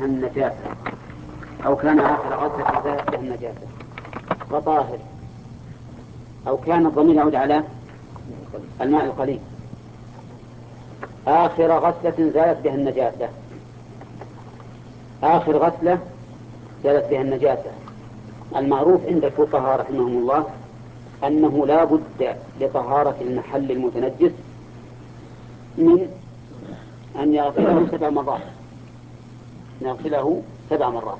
النجاسة أو كان آخر غسلة زالت النجاسة وطاهر. أو كان الضمير يعود على الماء القليل. آخر غسلة زالت بها النجاسة. آخر غسلة زالت بها النجاسة. المعروف عند الفقهاء رحمهم الله أنه لا بد لطهارة المحل المتنجس من أن يغسله سبع مرات. نغسله سبع مرات.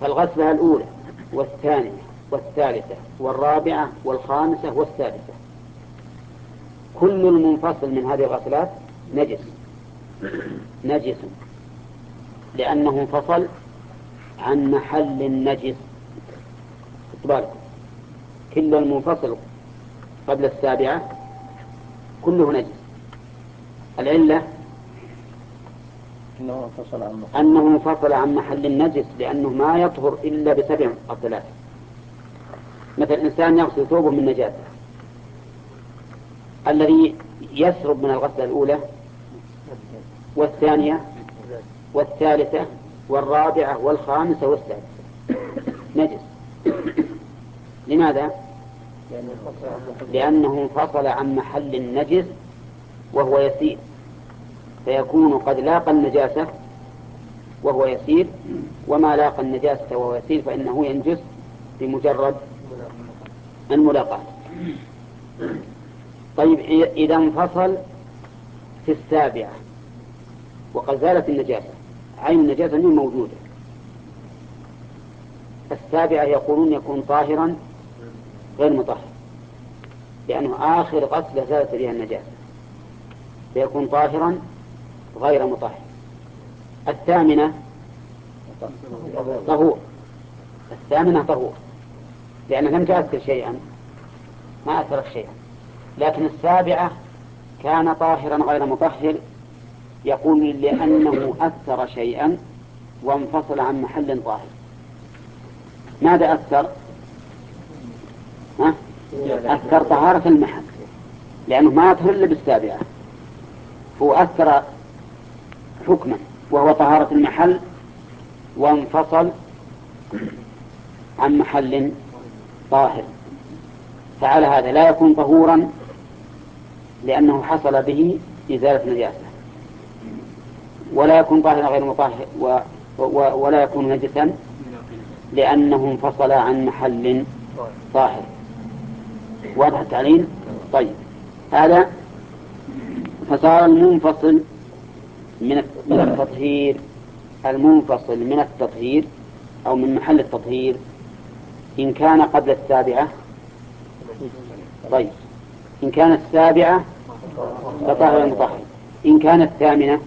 فالغسلة الأولى والثانية والثالثة والرابعة والخامسة والسادسة. كل المنفصل من هذه الغسلات نجس. نجس. لأنه انفصل عن محل النجس. بالك كل المنفصل قبل السابعة كله نجس. العلة أنه انفصل عن محل. أنه انفصل عن محل النجس لأنه ما يطهر إلا بسبع غسلات مثل إنسان يغسل ثوبه من نجاسة. الذي يسرب من الغسلة الأولى والثانية والثالثة والرابعة والخامسة والسادسة. نجس. لماذا؟ لأنه انفصل عن محل النجس وهو يسير. فيكون قد لاقى النجاسة وهو يسير وما لاقى النجاسة وهو يسير فإنه ينجس بمجرد الملاقاة. طيب إذا انفصل في السابعة وقد زالت النجاسة عين النجاسة من موجودة. السابعة يقولون يكون طاهرا غير مطهر لأنه آخر غسلة زالت بها النجاسة. فيكون طاهرا غير مطهر. الثامنة طهور. الثامنة طهور. لأنه لم تأثر شيئا ما أثرت شيئا. لكن السابعة كان طاهرا غير مطهر يقول لأنه أثر شيئا وانفصل عن محل طاهر. ماذا أثر؟ ها؟ أثر طهارة المحل لأنه ما أثر إلا بالسابعة. هو أثر حكما وهو طهارة المحل وانفصل عن محل طاهر. فعلى هذا لا يكون طهورا لأنه حصل به إزالة نجاسة ولا يكون طاهرا غير مطهر و و ولا يكون نجسا لأنه انفصل عن محل طاهر. واضح التعليم طيب. هذا فصار المنفصل من من التطهير المنفصل من التطهير أو من محل التطهير. إن كان قبل السابعة. طيب. إن كانت السابعة فطهر المطهر إن كانت الثامنة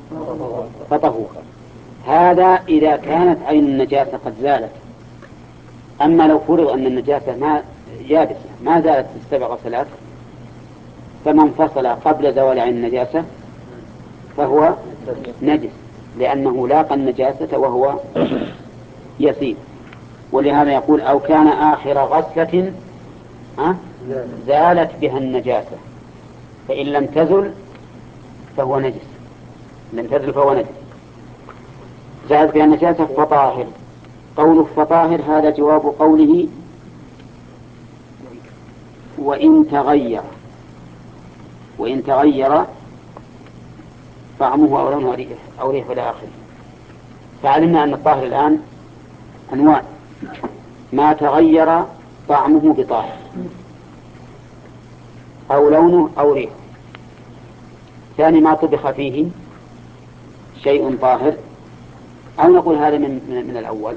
فطهور. هذا إذا كانت عين النجاسة قد زالت. أما لو فرض أن النجاسة ما يابسة ما زالت في السبع غسلات فمن انفصل قبل زوال عين النجاسة فهو نجس لأنه لاقى النجاسة وهو يسير. ولهذا يقول أو كان آخر غسلة زالت بها النجاسة. فإن لم تزل فهو نجس. لم تزل فهو نجس. زالت بها النجاسة فطاهر. قوله فطاهر هذا جواب قوله وإن تغير. وإن تغير طعمه أو لونه. ريح أو ريح إلى آخره. فعلمنا أن الطاهر الآن أنواع. ما تغير طعمه بطاهر. أو لونه أو ريح. ثاني ما طبخ فيه شيء طاهر. أو نقول هذا من من, من الأول.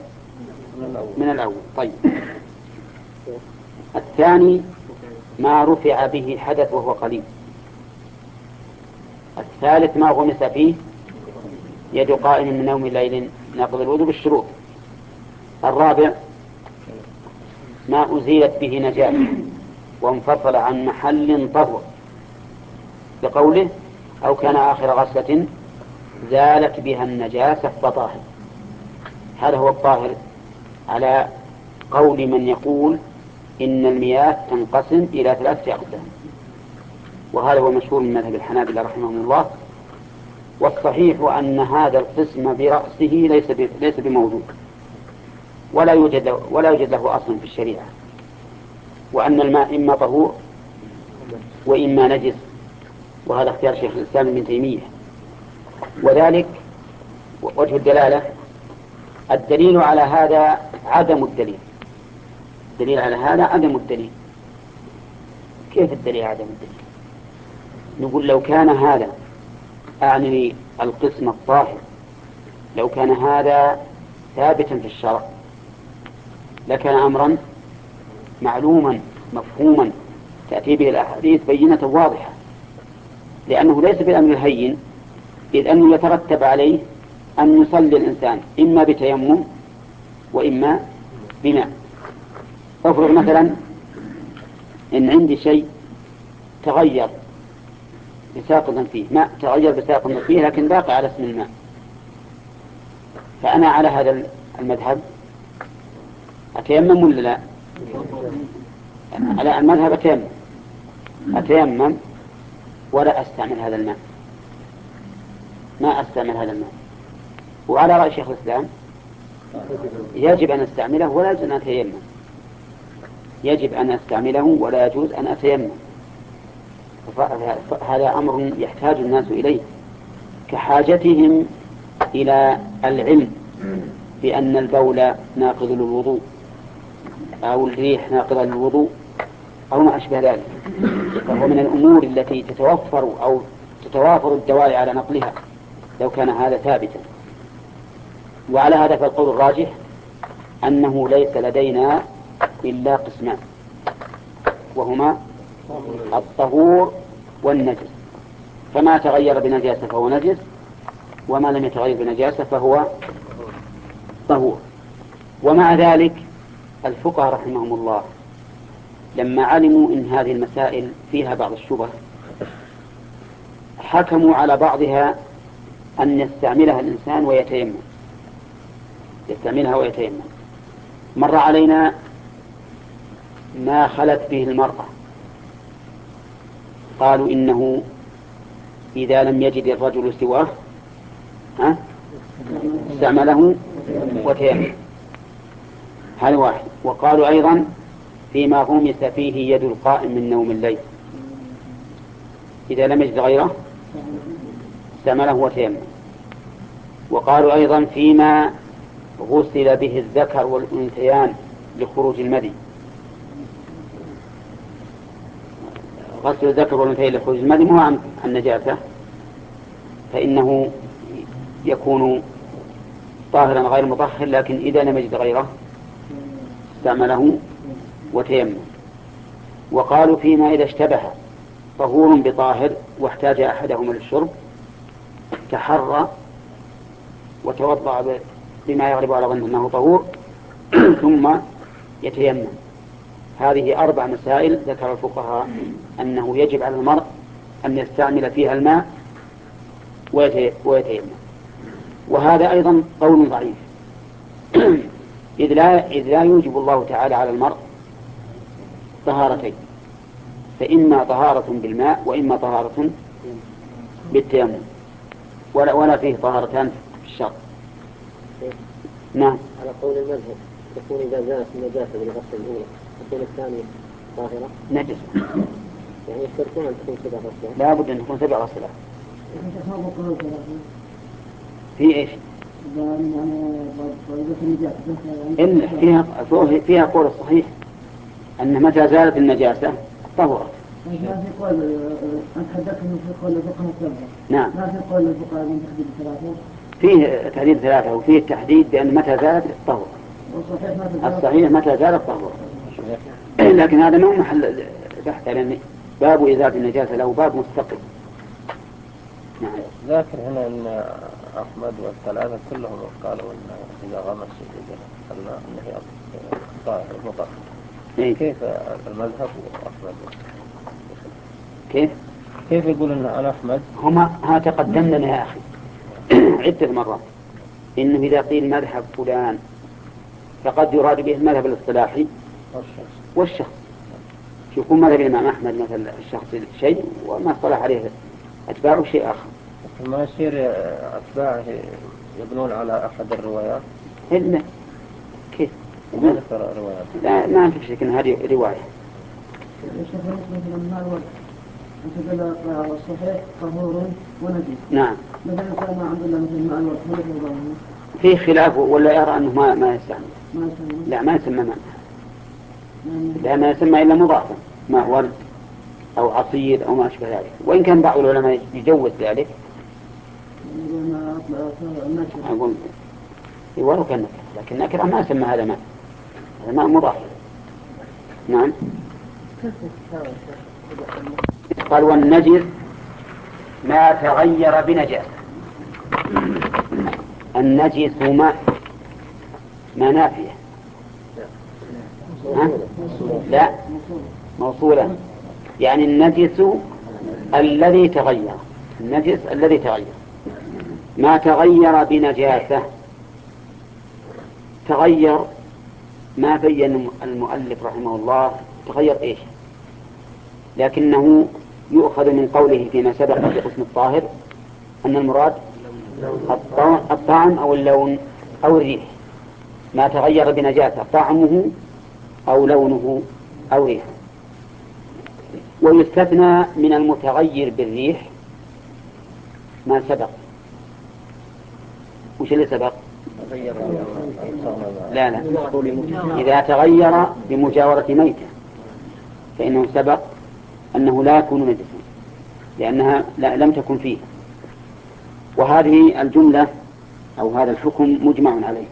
من الأول. طيب. الثاني ما رفع به حدث وهو قليل. الثالث ما غمس فيه؟ يد قائم من نوم الليل نقض الوضوء بالشروط الرابع ما أزيلت به نجاسة وانفصل عن محل طهر بقوله أو كان آخر غسلة زالت بها النجاسة فطاهر. هذا هو الطاهر على قول من يقول إن المياه تنقسم إلى ثلاثة أقسام وهذا هو مشهور من مذهب الحنابلة رحمهم الله. والصحيح أن هذا القسم برأسه ليس ليس بموجود ولا يوجد ولا يوجد له أصل في الشريعة. وأن الماء إما طهور وإما نجس وهذا اختيار شيخ الإسلام ابن تيمية. وذلك وجه الدلالة الدليل على هذا عدم الدليل. الدليل على هذا عدم الدليل. كيف الدليل عدم الدليل؟ نقول لو كان هذا أعني القسم الطاهر لو كان هذا ثابتا في الشرع لكان أمرا معلوما مفهوما تأتي به الأحاديث بينة واضحة لأنه ليس بالأمر الهين إذ أنه يترتب عليه أن يصلي الإنسان إما بتيمم وإما بماء. افرض مثلا إن عندي شيء تغير بساقط فيه. ماء تغير بساقط فيه لكن باقي على اسم الماء. فأنا على هذا المذهب. أتيمم ولا لا؟ على المذهب أتيمم. أتيمم ولا أستعمل هذا الماء. ما أستعمل هذا الماء. وعلى رأي شيخ الإسلام يجب أن أستعمله ولا يجوز أن أتيمم. يجب أن أستعمله ولا يجوز أن أتيمم. هذا أمر يحتاج الناس إليه كحاجتهم إلى العلم بأن البول ناقض للوضوء أو الريح ناقضة للوضوء أو ما أشبه ذلك. فهو من الأمور التي تتوفر أو تتوافر الدواعي على نقلها لو كان هذا ثابتا. وعلى هذا فالقول الراجح أنه ليس لدينا إلا قسمان وهما الطهور والنجس. فما تغير بنجاسة فهو نجس وما لم يتغير بنجاسة فهو طهور. ومع ذلك الفقهاء رحمهم الله لما علموا إن هذه المسائل فيها بعض الشبه حكموا على بعضها أن يستعملها الإنسان ويتيمم. يستعملها ويتيمم. مر علينا ما خلت به المرأة. قالوا إنه إذا لم يجد الرجل سواه ها؟ استعمله وتيمم. هذا واحد. وقالوا أيضا فيما غمس فيه يد القائم من نوم الليل. إذا لم يجد غيره استعمله وتيمم. وقالوا أيضا فيما غسل به الذكر والأنثيان لخروج المدي. غسل الذكر والأنثيين لخروج المدي مو عن النجاسة. فإنه يكون طاهرا غير مطهر لكن إذا لم يجد غيره استعمله وتيمم. وقالوا فيما إذا اشتبه طهور بطاهر واحتاج أحدهما للشرب تحرى وتوضأ بما يغلب على ظنه أنه طهور ثم يتيمم. هذه أربع مسائل ذكر الفقهاء. أنه يجب على المرء أن يستعمل فيها الماء ويتيمم. وهذا أيضا قول ضعيف. إذ لا, إذ لا يوجب الله تعالى على المرء طهارتين. فإما طهارة بالماء وإما طهارة بالتيمم. ولا, ولا فيه طهارتان في الشرط نعم. على قول المذهب تكون إذا زالت النجاسة بالغسل الأولى تكون الثانية طاهرة؟ نجس. أن سبع لا بد أن تكون سبع غسلات في إيش؟ إن فيها فيها قول الصحيح أن متى زالت النجاسة طهرت. نعم. فيه تحديد ثلاثة وفيه التحديد بأن متى زالت طهر. الصحيح متى زالت طهر. لكن هذا مو محل بحث لأن باب إزالة النجاسة له باب مستقل. نعم. ذاكر هنا أن أحمد والثلاثة كلهم قالوا أن إذا غمس الماء أنه طاهر مطهر إيه؟ كيف المذهب وأحمد كيف؟ كيف يقول أن أنا أحمد هما ها تقدم لنا يا أخي عدة مرات إنه إذا قيل مذهب فلان فقد يراد به المذهب الاصطلاحي والشخص يكون مذهب الإمام أحمد مثلا الشخص شيء وما اصطلح عليه أتباعه شيء آخر. ما يصير أتباعه يبنون على أحد الروايات؟ لا كيف؟ ما ذكر روايات. لا ما أنت شك أن هذه رواية. قال الصحيح طهور ونجس نعم. مثلا كان ما عند الله مثل ماء الورد هل يكون ظاهر؟ فيه خلاف ولا يرى أنه ما ما يستعمل ما يسمى. لا ما يسمى ماء لا ما يسمى إلا مضافا ماء ورد أو عصير أو ما أشبه ذلك. وإن كان بعض العلماء يجوز ذلك. ما أقول ولو كان لكن نكرة ما يسمى هذا ماء هذا ماء مضاف. نعم. قال والنجس ما تغير بنجاسة النجس ماء ما نافية؟ لا. موصولة يعني النجس الذي تغير. النجس الذي تغير. ما تغير بنجاسة. تغير ما بين المؤلف رحمه الله. تغير إيش؟ لكنه يؤخذ من قوله فيما سبق في قسم الطاهر أن المراد الطعم أو اللون أو الريح. ما تغير بنجاسة. طعمه أو لونه أو ريحه. ويستثنى من المتغير بالريح ما سبق. وش اللي سبق؟ لا لا. إذا تغير بمجاورة ميتة فإنه سبق أنه لا يكون نجسا لأنها لا لم تكن فيه. وهذه الجملة أو هذا الحكم مجمع عليه.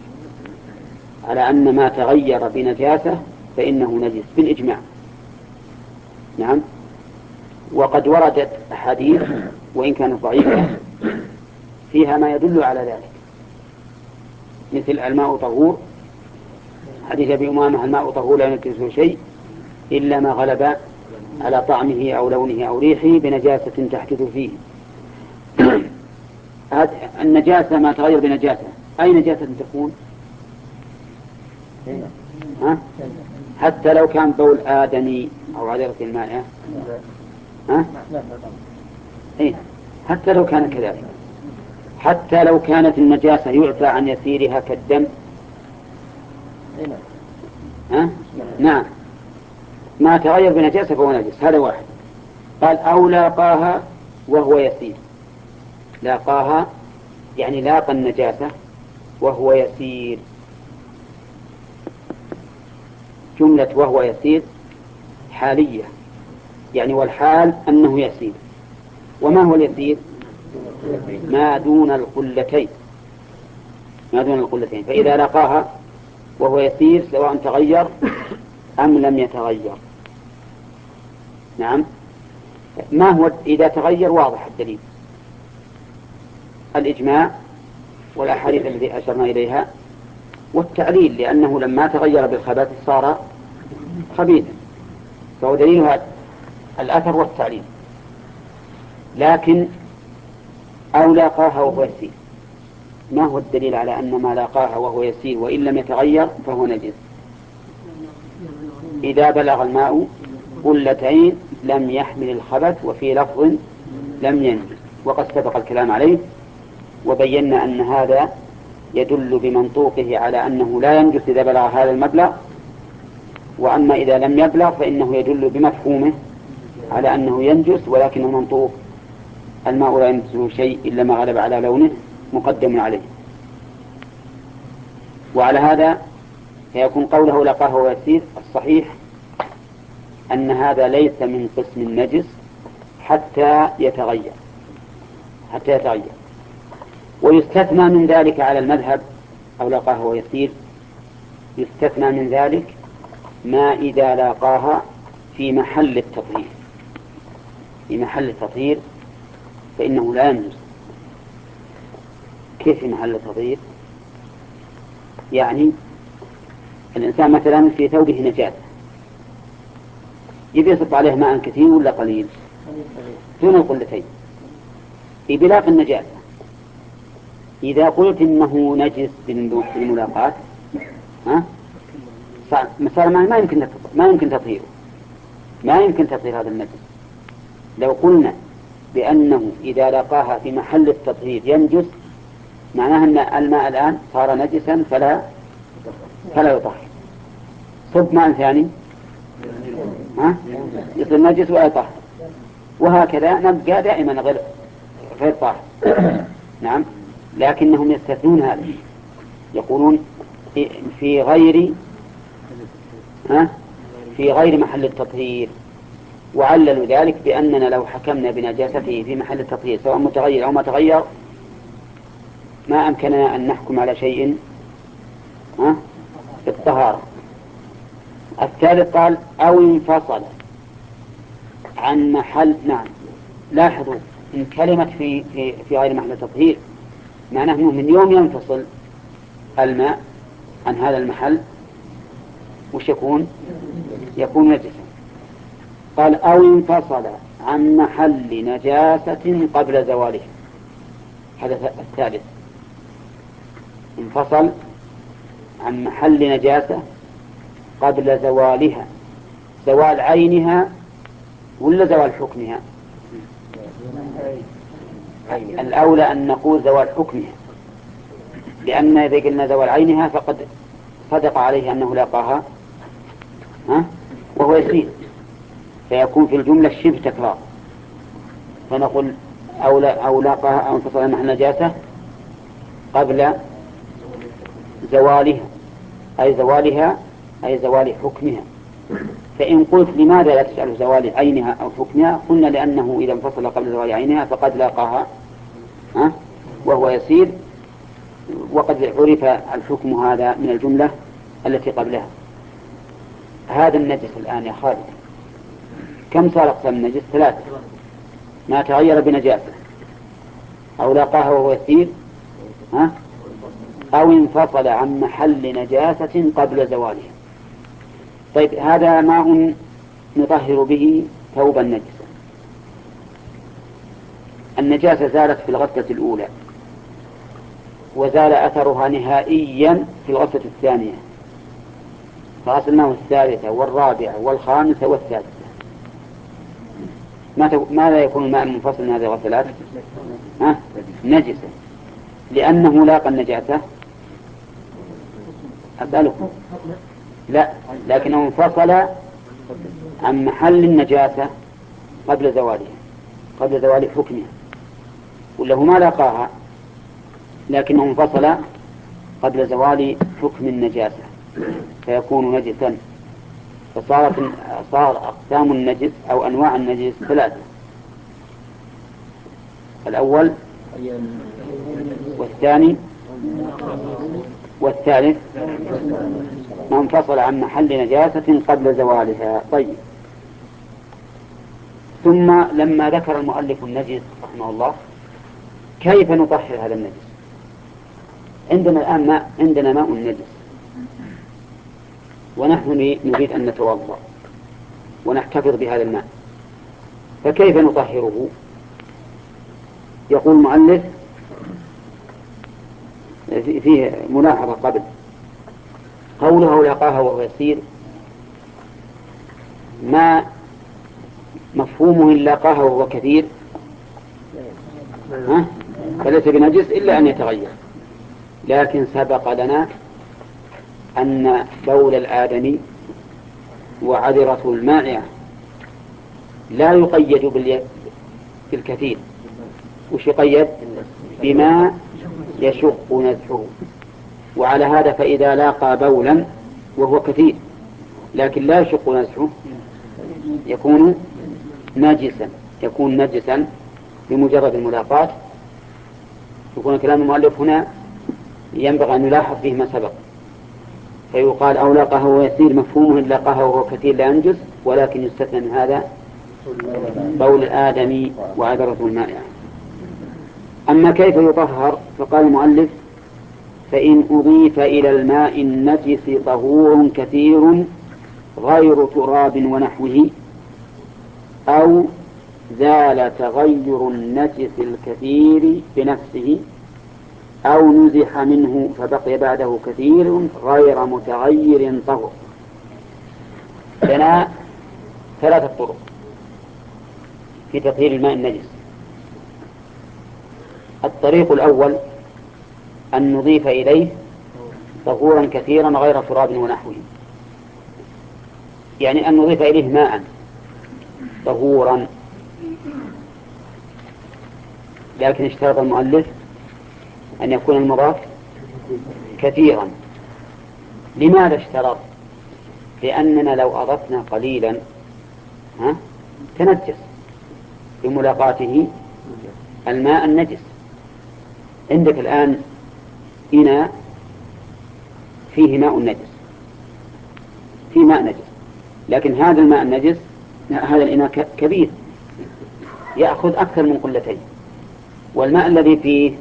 على أن ما تغير بنجاسة فإنه نجس بالإجماع. نعم. وقد وردت أحاديث وإن كانت ضعيفة فيها ما يدل على ذلك. مثل الماء طهور. حديث أبي أمامة الماء طهور لا ينكسه شيء إلا ما غلب على طعمه أو لونه أو ريحه بنجاسة تحدث فيه. النجاسة ما تغير بنجاسة. أي نجاسة تكون؟ ها؟ حتى لو كان بول آدمي أو عذرة الماء ها؟ إيه؟ حتى لو كان كذلك. حتى لو كانت النجاسة يعفى عن يسيرها كالدم. ها؟ نعم. ما تغير بنجاسة فهو نجس هذا واحد. قال أو لاقاها وهو يسير. لاقاها يعني لاقى النجاسة وهو يسير. جملة وهو يسير حالية. يعني والحال أنه يسير. وما هو اليسير؟ ما دون القلتين. ما دون القلتين. فإذا لقاها وهو يسير سواء تغير أم لم يتغير. نعم. ما هو إذا تغير؟ واضح الدليل. الإجماع والأحاديث التي أشرنا إليها والتعليل لأنه لما تغير بالخبث صار خبيثا فهو دليل الأثر والتعليل. لكن أو لاقاها وهو يسير. ما هو الدليل على أن ما لاقاها وهو يسير وإن لم يتغير فهو نجس. إذا بلغ الماء قلتين لم يحمل الخبث وفي لفظ لم ينجز وقد سبق الكلام عليه وبينا أن هذا يدل بمنطوقه على أنه لا ينجس إذا بلغ هذا المبلغ وأما إذا لم يبلغ فإنه يدل بمفهومه على أنه ينجس ولكن المنطوق الماء لا ينجسه شيء إلا ما غلب على لونه مقدم عليه. وعلى هذا فيكون قوله لقاه ويسير الصحيح أن هذا ليس من قسم النجس حتى يتغير. حتى يتغير. ويستثنى من ذلك على المذهب أو لقاه ويسير. يستثنى من ذلك ما إذا لاقاها في محل التطهير. في محل التطهير فإنه لا ينجس. كيف في محل التطهير؟ يعني الإنسان مثلا في ثوبه نجاسة يبي يصب عليه ماء كثير ولا قليل؟ دون القلتين. بلاق النجاسة إذا قلت إنه نجس بالملاقاة ها؟ صار ما يمكن ما يمكن تطهيره ما يمكن تطهير هذا النجس لو قلنا بأنه إذا لقاها في محل التطهير ينجس معناها أن الماء الآن صار نجسا فلا فلا يطهر. صب ماء ثاني. ها؟ يصير نجس ولا يطهر. وهكذا نبقى دائما غير غير طاهر. نعم. لكنهم يستثنون هذا. يقولون في غير ها؟ في غير محل التطهير. وعللوا ذلك بأننا لو حكمنا بنجاسته في محل التطهير سواء متغير أو ما تغير ما أمكننا أن نحكم على شيء ها؟ في الطهارة. الثالث قال أو انفصل عن محل نعم لاحظوا إن كلمة في في في غير محل التطهير معناه من يوم ينفصل الماء عن هذا المحل. وش يكون؟ يكون نجسا. قال أو انفصل عن محل نجاسة قبل زواله. هذا الثالث. انفصل عن محل نجاسة قبل زوالها. زوال عينها ولا زوال حكمها؟ الأولى أن نقول زوال حكمها. لأن إذا قلنا زوال عينها فقد صدق عليه أنه لاقاها. ها؟ وهو يسير. فيكون في الجملة شبه تكرار. فنقول أو أو لاقاها أو انفصل عن نجاسة قبل زوالها أي زوالها أي زوال حكمها. فإن قلت لماذا لا تجعل زوال عينها أو حكمها قلنا لأنه إذا انفصل قبل زوال عينها فقد لاقاها ها؟ وهو يسير وقد عرف الحكم هذا من الجملة التي قبلها. هذا النجس الآن يا خالد. كم صار أقسام النجس؟ ثلاثة. ما تغير بنجاسة. أو لاقاها وهو يسير ها؟ أو انفصل عن محل نجاسة قبل زوالها طيب هذا ماء نطهر به ثوبا نجسا النجاسة زالت في الغسلة الأولى وزال أثرها نهائيا في الغسلة الثانية. فغسلناه الثالثة والرابعة والخامسة والسادسة. ماذا يكون الماء المنفصل من هذه الغسلات؟ ها؟ نجسا لأنه لاقى النجاسة. أسألكم. لا لكنه انفصل عن محل النجاسة قبل زوالها قبل زوال حكمها ولا هو ما لاقاها؟ لكنه انفصل قبل زوال حكم النجاسة. فيكون نجسا. فصارت صار أقسام النجس أو أنواع النجس ثلاثة. الأول والثاني والثالث ما انفصل عن محل نجاسة قبل زوالها. طيب. ثم لما ذكر المؤلف النجس رحمه الله كيف نطهر هذا النجس؟ عندنا الآن ماء عندنا ماء نجس ونحن نريد أن نتوضأ ونحتفظ بهذا الماء. فكيف نطهره؟ يقول المؤلف فيه ملاحظة قبل. قوله لقاها وهو يسير ما مفهومه إن لاقاها وهو كثير؟ فليس بنجس إلا أن يتغير. لكن سبق لنا أن بول الآدمي وعذرة المائعة لا يقيد بالكثير. وش يقيد؟ بما يشق نزحه وعلى هذا فإذا لاقى بولا وهو كثير. لكن لا يشق نزحه يكون نجسا. يكون نجسا بمجرد الملاقاة. يكون كلام المؤلف هنا ينبغي أن نلاحظ فيه ما سبق. فيقال أو لاقاه وهو يسير مفهومه إن لاقاه وهو كثير لا ينجس ولكن يستثنى من هذا بول الآدمي وعذرة المائعة أما كيف يطهر؟ فقال المؤلف فإن أضيف إلى الماء النجس طهور كثير غير تراب ونحوه أو زال تغير النجس الكثير بنفسه أو نزح منه فبقي بعده كثير غير متغير طهر. لنا ثلاثة طرق في تطهير الماء النجس. الطريق الأول أن نضيف إليه طهورا كثيرا غير تراب ونحوه. يعني أن نضيف إليه ماء طهورا. لكن اشترط المؤلف أن يكون المضاف كثيرا. لماذا اشترط؟ لأننا لو أضفنا قليلا ها تنجس. بملاقاته الماء النجس. عندك الآن إناء فيه ماء نجس. فيه ماء نجس. لكن هذا الماء النجس هذا الإناء كبير. يأخذ أكثر من قلتين. والماء الذي فيه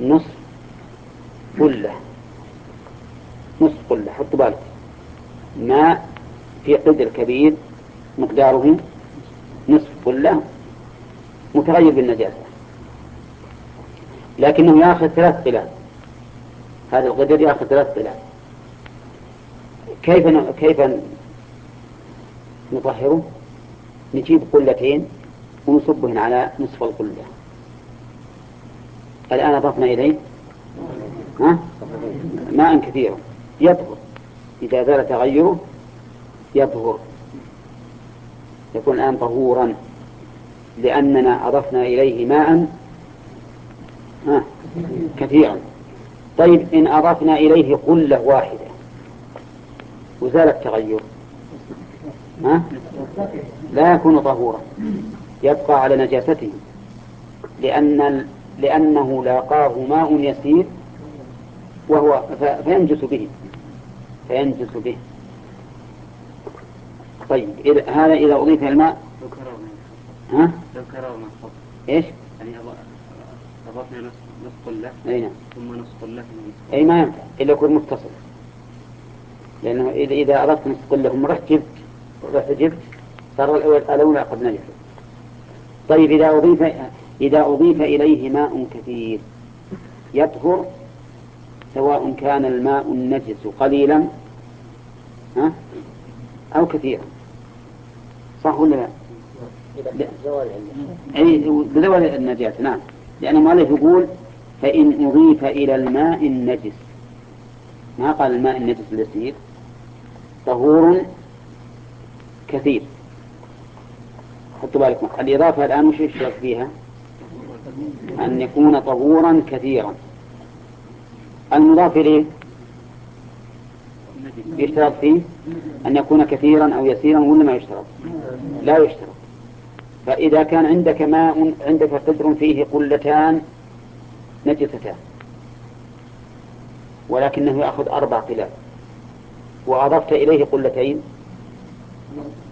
نصف قلة. نصف قلة حط بالك ماء في قدر كبير مقداره نصف قلة متغير بالنجاسة. لكنه يأخذ ثلاث قلال هذا القدر يأخذ ثلاث قلال كيف كيف نطهره؟ نجيب قلتين ونصبهن على نصف القلة. الآن أضفنا إليه ها؟ ماء كثيرا يطهر. إذا زال تغيره يطهر. يكون الآن طهورا. لأننا أضفنا إليه ماء كثيرا. طيب إن أضفنا إليه قلة واحدة وزال التغير ها؟ لا يكون طهورا. يبقى على نجاسته. لأن لأنه لاقاه ماء يسير وهو فينجس به فينجس به. طيب هذا إذا أضيف الماء؟ ها؟ لو كررنا إيش؟ يعني أضفنا نصف قلة أي نعم. ثم نصف قلة أي ما ينفع إلا يكون متصل. لأنه اذا إذا أضفت نصف قلة ثم رحت جبت رحت جبت صار الأولى قد نجح طيب إذا أضيف إذا أضيف إليه ماء كثير يطهر سواء كان الماء النجس قليلا أو كثيرا. صح ولا لا؟ أي بزوال النجاسة نعم. لأن المؤلف يقول فإن أضيف إلى الماء النجس ما قال الماء النجس اليسير؟ طهور كثير. حطوا بالكم. الإضافة الآن وش يشترط فيها؟ أن يكون طهورا كثيرا. المضاف إليه يشترط فيه أن يكون كثيرا أو يسيرا ولا ما يشترط؟ لا يشترط. فإذا كان عندك ماء عندك قدر فيه قلتان نجستان. ولكنه يأخذ أربع قلال. وأضفت إليه قلتين.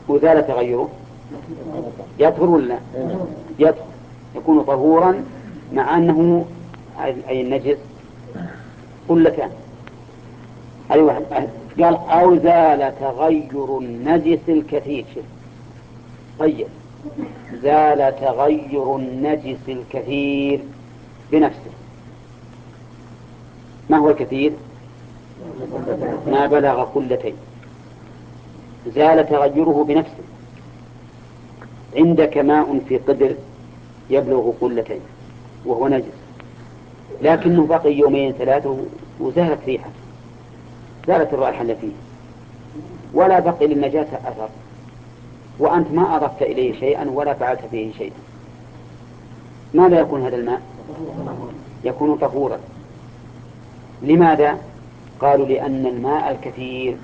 وزال تغيره. يطهر ولا يطهر. يكون طهورا مع أنه أي النجس قلتان هذه واحد قال أو زال تغير النجس الكثير. طيب. زال تغير النجس الكثير بنفسه. ما هو الكثير؟ ما بلغ قلتين زال تغيره بنفسه. عندك ماء في قدر. يبلغ قلتين وهو نجس. لكنه بقي يومين ثلاثة وزالت ريحة زالت الرائحة التي فيه. ولا بقي للنجاسة أثر وأنت ما أضفت إليه شيئا ولا فعلت فيه شيئا. ماذا يكون هذا الماء؟ يكون طهورا. لماذا؟ قالوا لأن الماء الكثير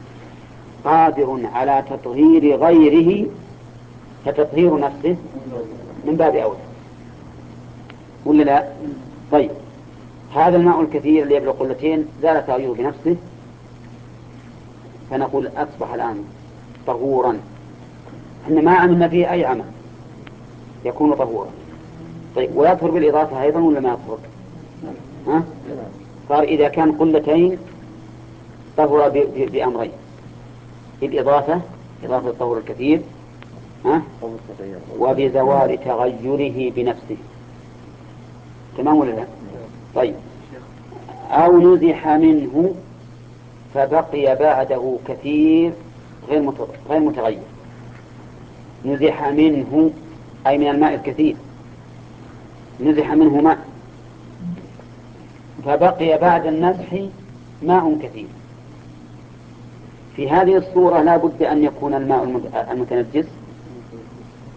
قادر على تطهير غيره كتطهير نفسه من باب أولى ولا لا؟ طيب. هذا الماء الكثير اللي يبلغ قلتين زال تغيره بنفسه. فنقول أصبح الآن طهورا إحنا ما عملنا فيه أي عمل يكون طهورا طيب ويطهر بالإضافة أيضا ولا ما يطهر؟ ها؟ صار إذا كان قلتين طهر بأمرين. بالإضافة إضافة الطهور الكثير ها؟ وبزوال تغيره بنفسه. تمام ولا لا؟ طيب. أو نزح منه فبقي بعده كثير غير غير متغير. نزح منه أي من الماء الكثير. نزح منه ماء. فبقي بعد المسح ماء كثير. في هذه الصورة لا بد أن يكون الماء المتنجس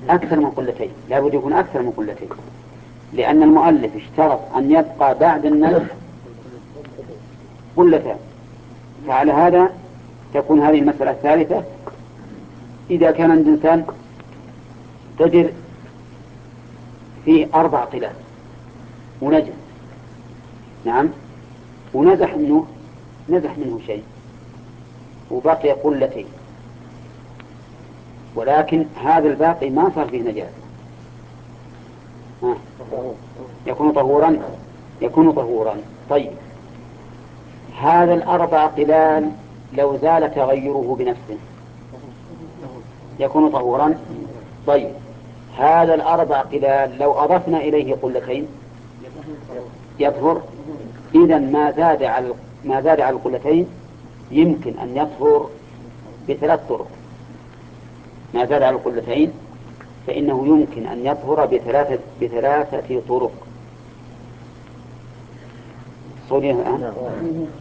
أكثر من قلتين. لا بد يكون أكثر من قلتين. لأن المؤلف اشترط أن يبقى بعد النسخ قلتان فعلى هذا تكون هذه المسألة الثالثة. إذا كان الإنسان تجر فيه أربع قلال ونجس نعم. ونزح منه نزح منه شيء وبقي قلتين. ولكن هذا الباقي ما صار فيه نجاسة يكون طهورا؟ يكون طهورا. طيب. هذا الأربع قلال لو زال تغيره بنفسه. يكون طهورا؟ طيب. هذا الأربع قلال لو أضفنا إليه قلتين. يطهر. إذا ما زاد على ما زاد على القلتين يمكن أن يطهر بثلاث طرق. ما زاد على القلتين فإنه يمكن أن يطهر بثلاثة بثلاثة طرق.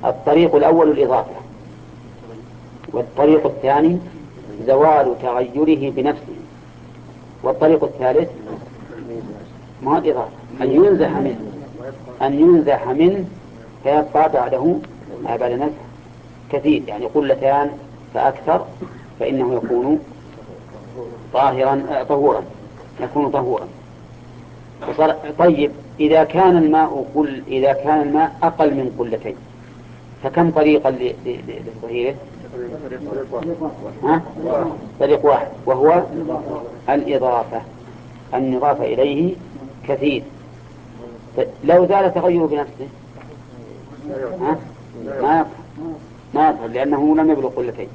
الطريق الأول الإضافة والطريق الثاني زوال تغيره بنفسه والطريق الثالث ما الإضافة؟ أن ينزح منه أن ينزح منه فيبقى بعده بعد نزح كثير يعني قلتان فأكثر فإنه يكون طاهرا آه، طهورا يكون طهورا. طيب إذا كان الماء قل إذا كان الماء أقل من قلتين فكم طريقا لتطهيره؟ طريق واحد وهو الإضافة. يضاف إليه كثير. لو زال تغيره بنفسه ها؟ ما يطهر. ما يطهر لأنه لم يبلغ قلتين.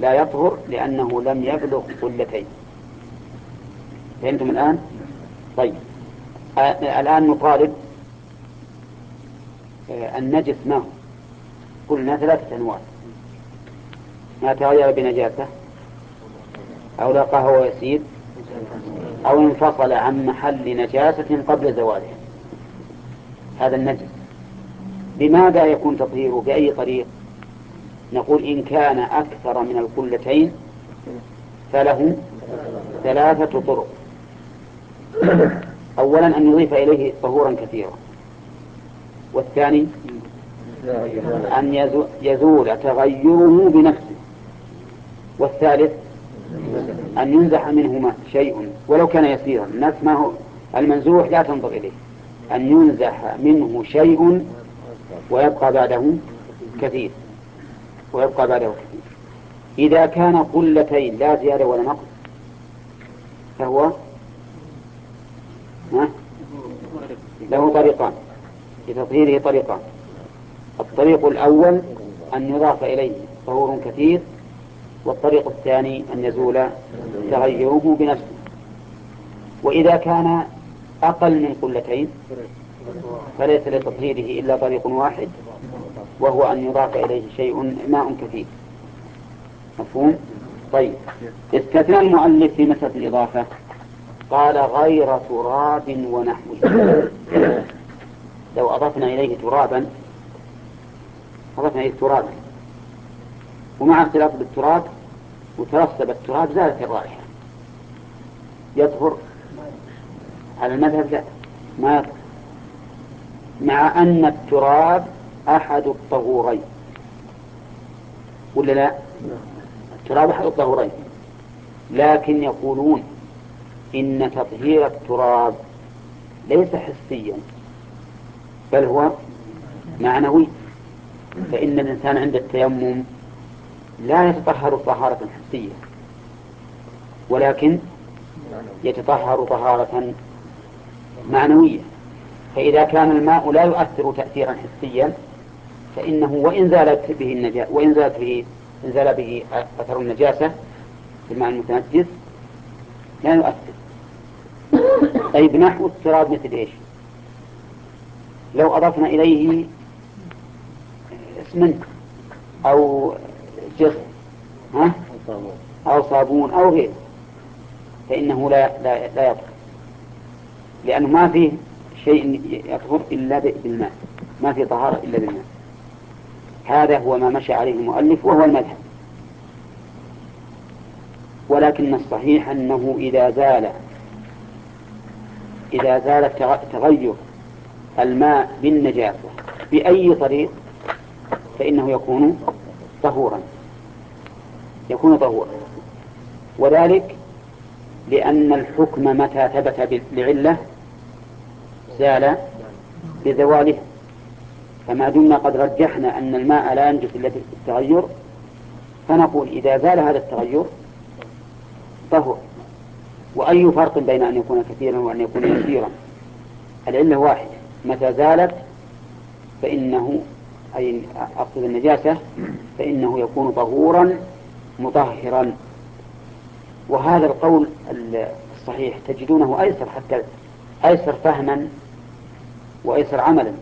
لا يطهر لأنه لم يبلغ قلتين. فهمتم الآن؟ طيب. الآن نطالب النجس ما هو؟ قلنا ثلاثة أنواع. ما تغير بنجاسة؟ أو لقاه ويسير أو انفصل عن محل نجاسة قبل زواله هذا النجس. بماذا يكون تطهيره بأي طريق؟ نقول إن كان أكثر من القلتين فله ثلاثة طرق. أولا أن يضيف إليه طهورا كثيرا. والثاني أن يزول تغيره بنفسه. والثالث أن ينزح منهما شيء ولو كان يسيرا. الناس ما هو المنزوح لا تنظر إليه. أن ينزح منه شيء ويبقى بعده كثير. ويبقى بعده. كثير إذا كان قلتين لا زيادة ولا نقص فهو له طريقان لتطهيره طريقان. الطريق الأول أن يضاف إليه طهور كثير والطريق الثاني أن يزول تغيره بنفسه. وإذا كان أقل من قلتين فليس لتطهيره إلا طريق واحد. وهو أن يضاف إليه شيء ماء كثير. مفهوم؟ طيب. استثنى المؤلف في مسألة الإضافة. قال غير تراب ونحوه. لو أضفنا إليه ترابا أضفنا إليه ترابا. ومع اختلاط بالتراب وترسب التراب زالت الرائحة. يطهر على المذهب لا. ما يطهر مع أن التراب أحد الطهورين. ولا لا؟ التراب أحد الطهورين. لكن يقولون إن تطهير التراب ليس حسيا بل هو معنوي. فإن الإنسان عند التيمم لا يتطهر طهارة حسية ولكن يتطهر طهارة معنوية. فإذا كان الماء لا يؤثر تأثيرا حسيا فإنه وإن زالت به النجاسة وإن زالت به إن زال به أثر النجاسة في الماء المتنجس لا يؤثر طيب نحو التراب مثل إيش؟ لو أضفنا إليه اسمنت أو جص ها؟ أو صابون أو غيره فإنه لا لا لا يطهر لأنه ما فيه شيء يطهر إلا بالماء ما في طهارة إلا بالماء هذا هو ما مشى عليه المؤلف وهو المذهب. ولكن الصحيح أنه إذا زال إذا زال تغير الماء بالنجاسة بأي طريق فإنه يكون طهورا. يكون طهورا. وذلك لأن الحكم متى ثبت لعلة زال بزواله فما دمنا قد رجحنا أن الماء لا ينجس إلا بالتغير فنقول إذا زال هذا التغير طهر وأي فرق بين أن يكون كثيرا وأن يكون يسيرا العلة واحدة متى زالت؟ فإنه أي أقصد النجاسة فإنه يكون طهورا مطهرا. وهذا القول الصحيح. تجدونه أيسر حتى أيسر فهما وأيسر عملا.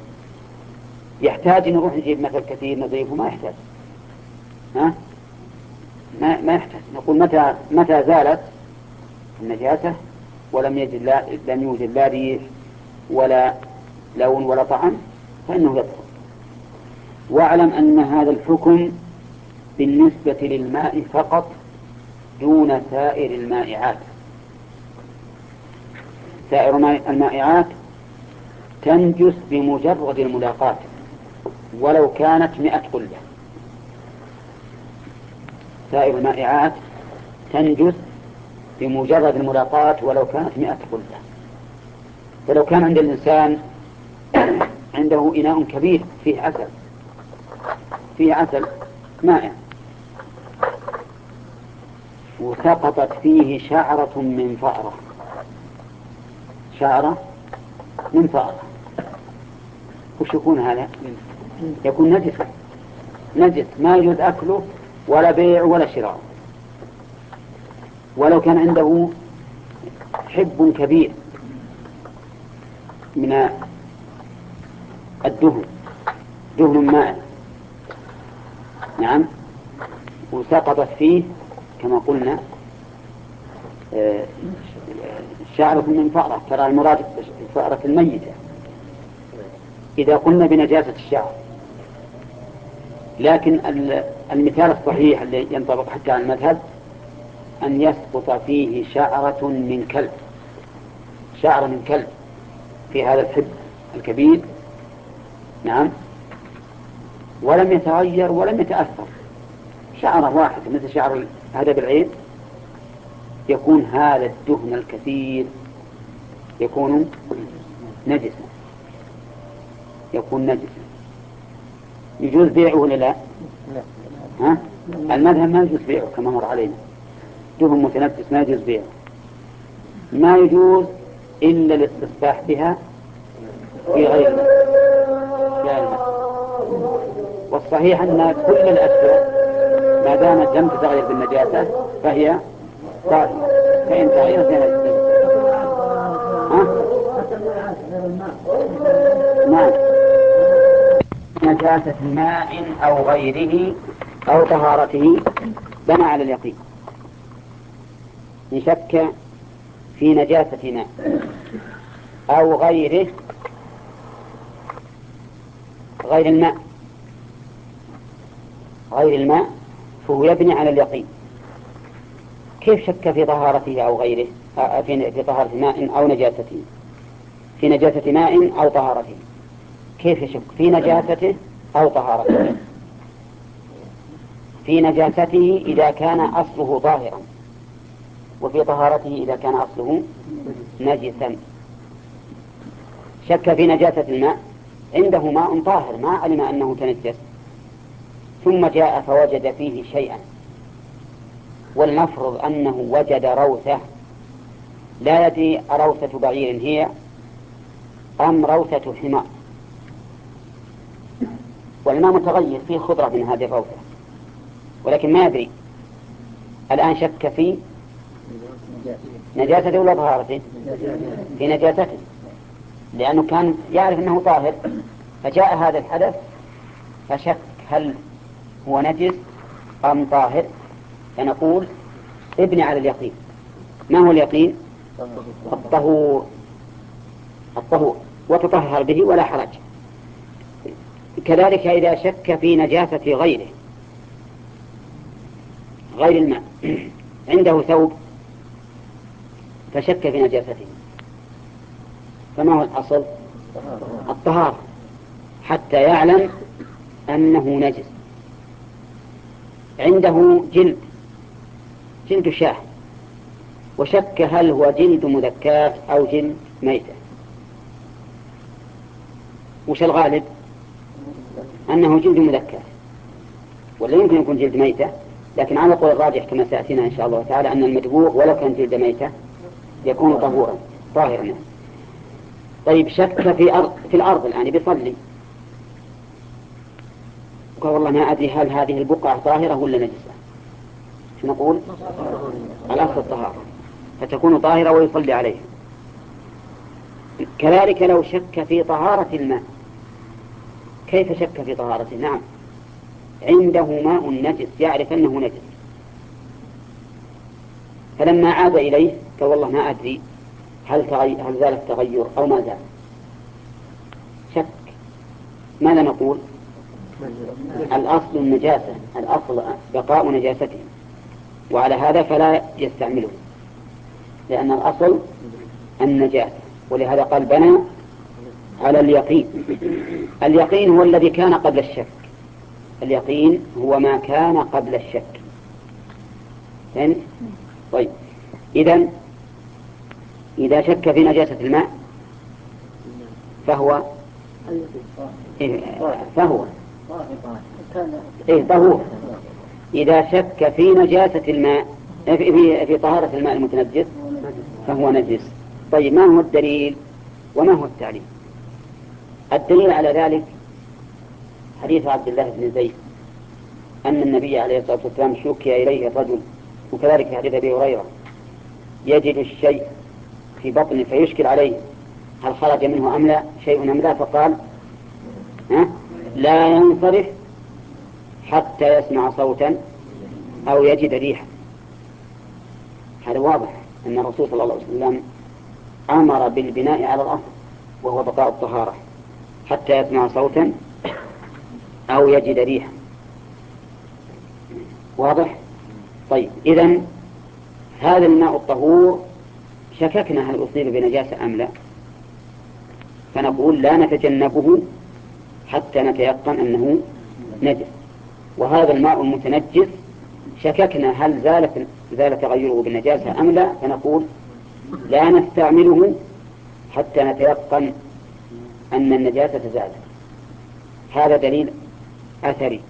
يحتاج نروح نجيب مثل كثير نضيفه ما يحتاج. ها؟ ما ما يحتاج. نقول متى متى زالت النجاسة؟ ولم يجد لا لم يوجد لا ريح ولا لون ولا طعم فإنه يطهر. واعلم أن هذا الحكم بالنسبة للماء فقط دون سائر المائعات. سائر المائعات تنجس بمجرد الملاقاة. ولو كانت مئة قلة. سائر المائعات تنجس بمجرد الملاقاة ولو كانت مئة قلة. فلو كان عند الإنسان عنده إناء كبير فيه عسل فيه عسل مائع. وسقطت فيه شعرة من فأرة. شعرة من فأرة. وش يكون هذا؟ يكون نجسا نجس ما يجوز أكله ولا بيع ولا شراء. ولو كان عنده حب كبير من الدهن دهن ماء نعم. وسقطت فيه كما قلنا آه، شعرة من فأرة ترى المراد الفأرة الميتة. إذا قلنا بنجاسة الشعر. لكن المثال الصحيح الذي ينطبق حتى على المذهب أن يسقط فيه شعرة من كلب. شعر من كلب في هذا الحب الكبير. نعم. ولم يتغير ولم يتأثر. شعرة واحدة مثل شعر هذا بالعين يكون هذا الدهن الكثير يكون نجسا. يكون نجسا. يجوز بيعه ولا لا؟ ها؟ المذهب ما يجوز بيعه كما مر علينا. دهن متنفس ما يجوز بيعه. ما يجوز إلا الاستصباح بها في غير المسجد والصحيح أن كل الأشياء ما دامت لم تتغير بالنجاسة فهي طاهرة. فإن تغيرت ها؟ نعم. نجاسة ماء أو غيره أو طهارته بنى على اليقين. إن شك في نجاسة ماء أو غيره غير الماء غير الماء فهو يبني على اليقين. كيف شك في طهارته أو غيره؟ في طهارة ماء أو نجاسته في نجاسة ماء أو طهارته؟ كيف يشك في نجاسته أو طهارته؟ في نجاسته إذا كان أصله ظاهرا وفي طهارته إذا كان أصله نجسا. شك في نجاسة الماء؟ عنده ماء طاهر ما علم أنه تنجس. ثم جاء فوجد فيه شيئا. ولنفرض أنه وجد روثة. لا يدري أروثة بعير هي أم روثة حمار. والماء متغير فيه خضرة من هذه الروثة ولكن ما يدري الآن شك في نجاسته ولا طهارته في نجاسته لأنه كان يعرف أنه طاهر فجاء هذا الحدث فشك هل هو نجس أم طاهر. فنقول ابني على اليقين. ما هو اليقين؟ الطهور. الطهور. وتطهر به ولا حرج. كذلك إذا شك في نجاسة غيره غير الماء عنده ثوب فشك في نجاسته. فما هو الأصل؟ الطهارة حتى يعلم أنه نجس. عنده جلد جلد شاه. وشك هل هو جلد مذكاة أو جلد ميتة. وش الغالب؟ أنه جلد مذكاة ولا يمكن يكون جلد ميتة لكن على قول الراجح كما سيأتينا إن شاء الله تعالى أن المدبوغ ولو كان جلد ميتة يكون طهورا طاهرا. طيب شك في أرض في الأرض الآن بيصلي قال والله ما أدري هل هذه البقعة طاهرة ولا نجسة. نقول؟ الأصل الطهارة. فتكون طاهرة ويصلي عليها. كذلك لو شك في طهارة الماء. كيف شك في طهارته نعم. عنده ماء نجس يعرف أنه نجس. فلما عاد إليه قال والله ما أدري هل, تغي... هل زال التغير أو ما زال. شك. ماذا نقول؟ الأصل النجاسة الأصل بقاء نجاسته. وعلى هذا فلا يستعمله لأن الأصل النجاسة ولهذا قال بنى على اليقين. اليقين هو الذي كان قبل الشك. اليقين هو ما كان قبل الشك. فهمت؟ طيب. إذا إذا شك في نجاسة الماء فهو إيه فهو. إيه طهور إذا شك في نجاسة الماء في, في طهارة الماء المتنجس فهو نجس. طيب ما هو الدليل؟ وما هو التعليل؟ الدليل على ذلك حديث عبد الله بن زيد أن النبي عليه الصلاة والسلام شكي إليه الرجل وكذلك حديث أبي هريرة يجد الشيء في بطنه فيشكل عليه هل خرج منه أم لا شيء أم لا؟ فقال ها؟ لا ينصرف حتى يسمع صوتا أو يجد ريحا. هذا واضح أن الرسول صلى الله عليه وسلم أمر بالبناء على الأصل وهو بقاء الطهارة. حتى يسمع صوتا أو يجد ريحا. واضح؟ طيب إذا هذا الماء الطهور شككنا هل أصيب بنجاسة أم لا؟ فنقول لا نتجنبه حتى نتيقن أنه نجس. وهذا الماء المتنجس شككنا هل زالت زال تغيره بالنجاسة أم لا؟ فنقول لا نستعمله حتى نتيقن أن النجاسة زالت هذا دليل أثري.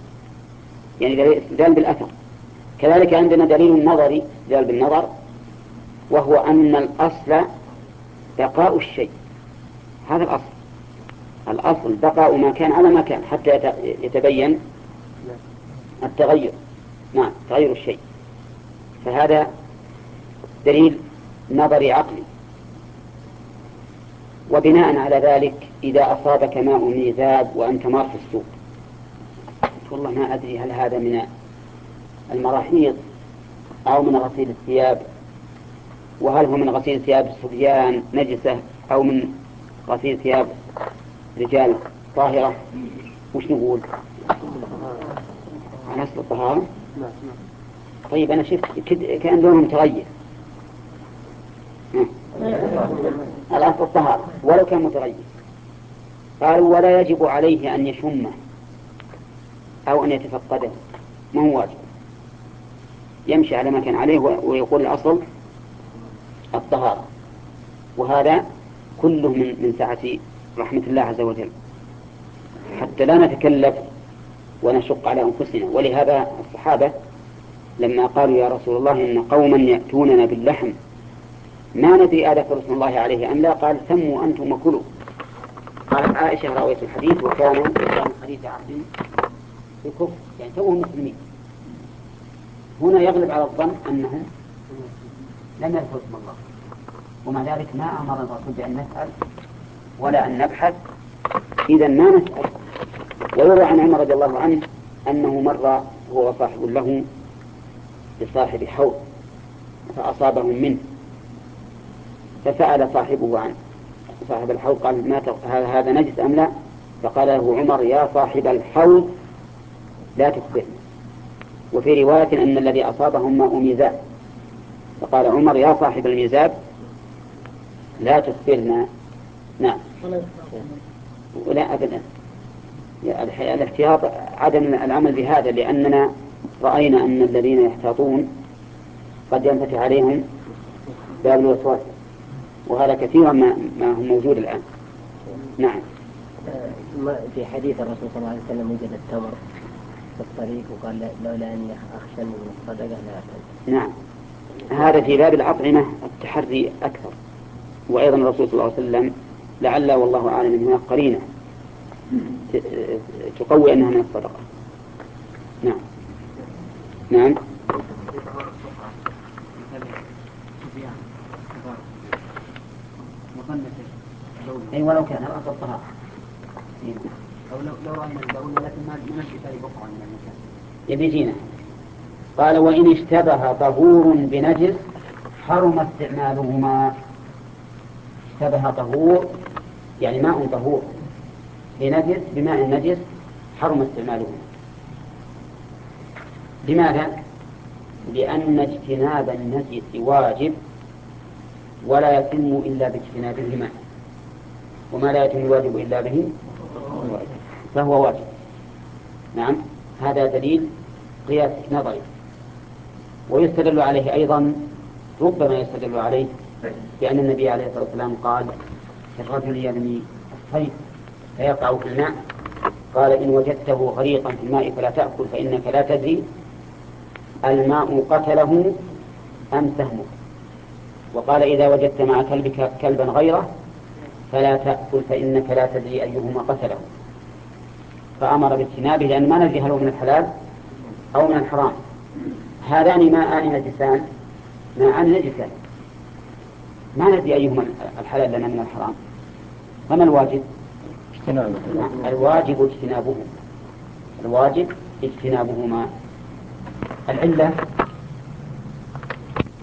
يعني دليل بالأثر. كذلك عندنا دليل نظري استدلال بالنظر وهو أن الأصل بقاء الشيء. هذا الأصل. الأصل بقاء ما كان على ما كان حتى يتبين التغير. نعم تغير الشيء. فهذا دليل نظري عقلي. وبناء على ذلك إذا أصابك ماء ميزاب وأنت مار في السوق. والله ما أدري هل هذا من المراحيض أو من غسيل الثياب وهل هو من غسيل ثياب الصبيان نجسة أو من غسيل ثياب رجال طاهرة؟ وش نقول؟ على أصل الطهارة؟ طيب أنا شفت كأن لونه متغير الأصل الطهارة ولو كان متغير. قالوا ولا يجب عليه أن يشمه أو أن يتفقده. ما هو واجب؟ يمشي على ما كان عليه ويقول الأصل الطهارة. وهذا كله من من سعة رحمة الله عز وجل. حتى لا نتكلف ونشق على أنفسنا. ولهذا الصحابة لما قالوا يا رسول الله إن قوما يأتوننا باللحم ما ندري أذكر اسم الله عليه أم لا قال سموا أنتم وكلوا. قالت عائشة راوية الحديث وكانوا كانوا حديث عهد في الكفر. يعني توهم مسلمين. هنا يغلب على الظن أنهم لم يذكروا اسم الله. ومع ذلك ما أمر الرسول بأن نسأل ولا أن نبحث. إذا ما نسأل؟ ويروى عن عمر رضي الله عنه أنه مر هو وصاحب له بصاحب حوض فأصابهم منه فسأل صاحبه عن صاحب الحوض؟ قال ما هذا نجس أم لا؟ فقال له عمر يا صاحب الحوض لا تخبرنا وفي رواية أن الذي أصابهم ماء ميزاب. فقال عمر يا صاحب الميزاب لا تخبرنا. نعم. ولا أبدا. الاحتياط عدم العمل بهذا لأننا رأينا أن الذين يحتاطون قد ينفتح عليهم باب الوسواس. وهذا كثيرا ما, ما هو موجود الآن. نعم. في حديث الرسول صلى الله عليه وسلم وجد التمر في الطريق وقال لولا أني اخشى من الصدقة لا نعم. هذا في باب الأطعمة التحري أكثر. وأيضا الرسول صلى الله عليه وسلم لعل والله أعلم أن هناك قرينة تقوي أنها من الصدقة. نعم. نعم. أي ولو كان. راس الطهارة أو لو لو راينا الدولة لكن ما في بقعة من المكان يبي جينا. قال وإن اشتبه طهور بنجس حرم استعمالهما. اشتبه طهور يعني ماء طهور. بنجس بماء نجس حرم استعمالهما. لماذا؟ لأن اجتناب النجس واجب. ولا يتم إلا باجتنابهما. وما لا يتم الواجب إلا به فهو واجب. نعم هذا دليل قياس نظري. ويستدل عليه أيضا ربما يستدل عليه بأن النبي عليه الصلاة والسلام قال الرجل يرمي الصيد فيقع في الماء. قال إن وجدته غريقا في الماء فلا تأكل فإنك لا تدري الماء قتله أم سهمه. وقال إذا وجدت مع كلبك كلبا غيره فلا تأكل فإنك لا تدري أيهما قتله. فأمر باجتنابه لأن ما ندري هل هو من الحلال أو من الحرام. هذان ماءان نجسان ماءان نجسان ما ندري أيهما الحلال لنا من الحرام. فما الواجب؟ اجتنابه. الواجب اجتنابه. الواجب اجتنابهما. العلة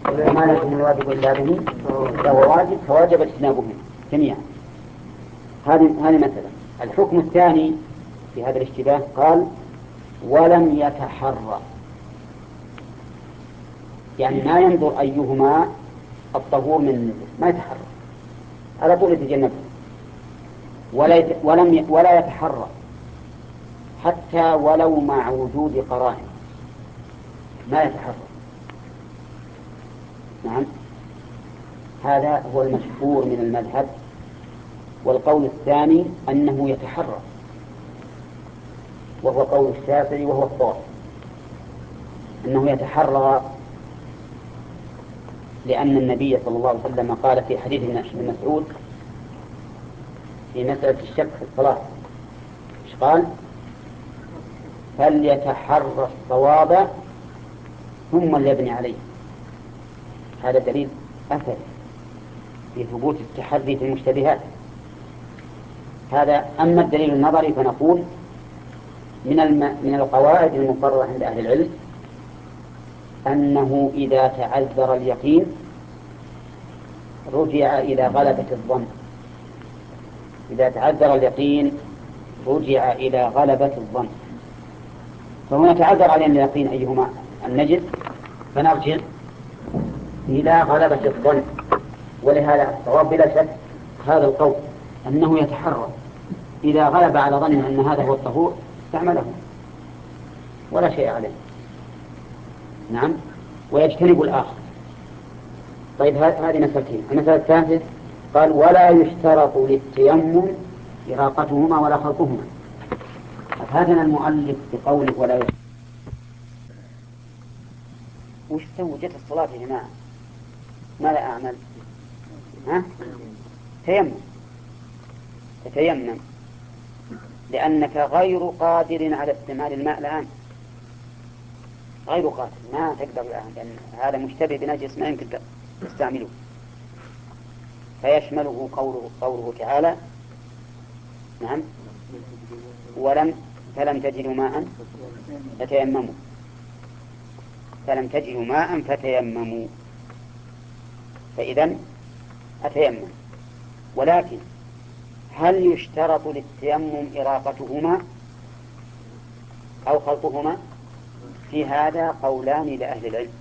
وما لكم الواجب إلا به فهو واجب فواجب اجتنابهما جميعا. هذه هذه مثلا الحكم الثاني في هذا الاشتباه قال ولم يتحرى. يعني ما ينظر أيهما الطهور من ما يتحرى. على طول يتجنبه. ولا ولم ولا يتحرى. حتى ولو مع وجود قرائن. ما يتحرى. نعم هذا هو المشهور من المذهب والقول الثاني أنه يتحرى وهو قول الشافعي وهو الصواب أنه يتحرى لأن النبي صلى الله عليه وسلم قال في حديث ابن مسعود في مسألة الشك في الصلاة إيش قال؟ فليتحرى الصواب ثم ليبني عليه هذا دليل أثري في ثبوت التحري في المشتبهات. هذا أما الدليل النظري فنقول من الم... من القواعد المقررة عند أهل العلم أنه إذا تعذر اليقين رجع إلى غلبة الظن. إذا تعذر اليقين رجع إلى غلبة الظن. فهنا تعذر علينا اليقين أيهما؟ النجس فنرجع إلى غلبة الظن. ولهذا الصواب بلا شك هذا القول أنه يتحرر إذا غلب على ظنه أن هذا هو الطهور استعمله. ولا شيء عليه. نعم. ويجتنب الآخر. طيب هذه مسألتين. المسألة الثالثة قال ولا يشترط للتيمم إراقتهما ولا خلقهما. أفادنا المؤلف بقوله ولا يشترط. وش تسوي جت الصلاة يا جماعة؟ ماذا أعمل. ها؟ تيمم. تتيمم. لأنك غير قادر على استعمال الماء الآن. غير قادر. ما تقدر الآن لأن هذا مشتبه بنجس ما يمكن تستعمله. فيشمله قوله, قوله تعالى نعم. ولم فلم تجدوا ماء فتيمموا. فلم تجدوا ماء فتيمموا. فإذا أتيمم. ولكن هل يشترط للتيمم إراقتهما أو خلطهما؟ في هذا قولان لأهل العلم.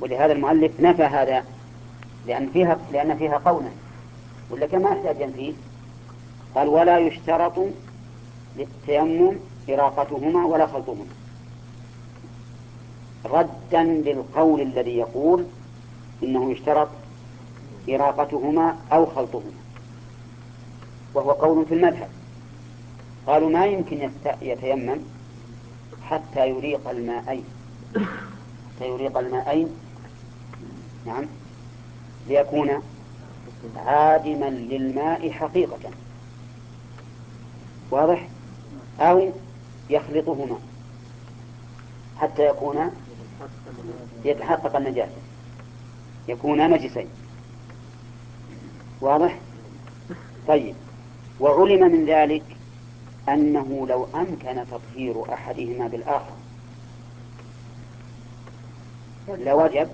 ولهذا المؤلف نفى هذا لأن فيها لأن فيها قولا. ولا كما يحتاج فيه. قال ولا يشترط للتيمم إراقتهما ولا خلطهما. ردا للقول الذي يقول إنه يشترط إراقتهما أو خلطهما. وهو قول في المذهب. قالوا ما يمكن يتيمم حتى يريق الماءين. حتى يريق الماءين. نعم. ليكون عادما للماء حقيقة. واضح؟ أو يخلطهما حتى يكون يتحقق النجاسة يكون نجسين. واضح؟ طيب. وعلم من ذلك أنه لو أمكن تطهير أحدهما بالآخر. لوجب.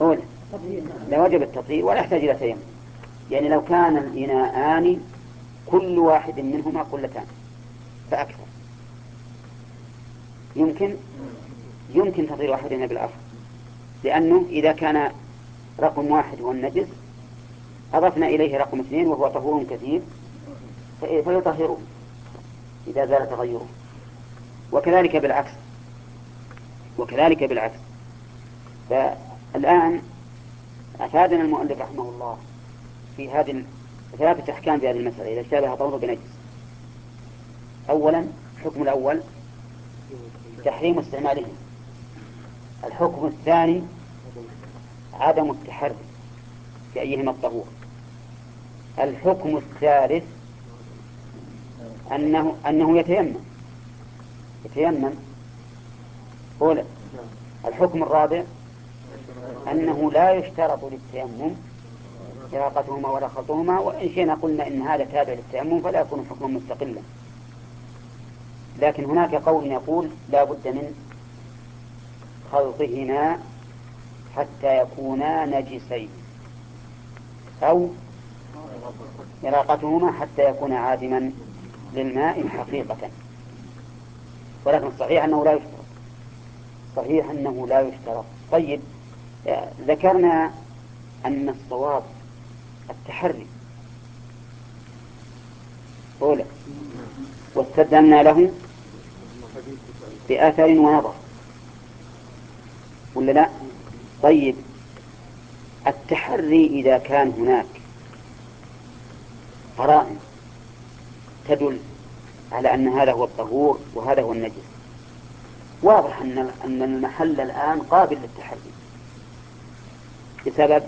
أولا لوجب التطهير ولا يحتاج إلى تيمم. يعني لو كان الإناءان كل واحد منهما قلتان فأكثر. يمكن؟ يمكن تطهير أحدهما بالآخر. لأنه إذا كان رقم واحد هو النجس أضفنا إليه رقم اثنين وهو طهور كثير فيطهره إذا زال تغيره. وكذلك بالعكس وكذلك بالعكس. فالآن أفادنا المؤلف رحمه الله في هذه ثلاثة أحكام في هذه المسألة إذا اشتبه طهور بنجس. أولا الحكم الأول تحريم استعماله. الحكم الثاني عدم التحري في أيهما الطهور. الحكم الثالث أنه أنه يتيمم. يتيمم. أولا الحكم الرابع أنه لا يشترط للتيمم إراقتهما ولا خلطهما وإن شئنا قلنا إن هذا تابع للتيمم فلا يكون حكما مستقلا. لكن هناك قول يقول لا بد من خلطهما حتى يكونا نجسين. أو إراقتهما حتى يكون عادما للماء حقيقة. ولكن الصحيح أنه لا يشترط. صحيح أنه لا يشترط. طيب ذكرنا أن الصواب التحري. أولى واستدلنا له بأثر ونظر. ولا لا؟ طيب التحري إذا كان هناك قرائن تدل على أن هذا هو الطهور وهذا هو النجس. واضح أن أن المحل الآن قابل للتحري. بسبب؟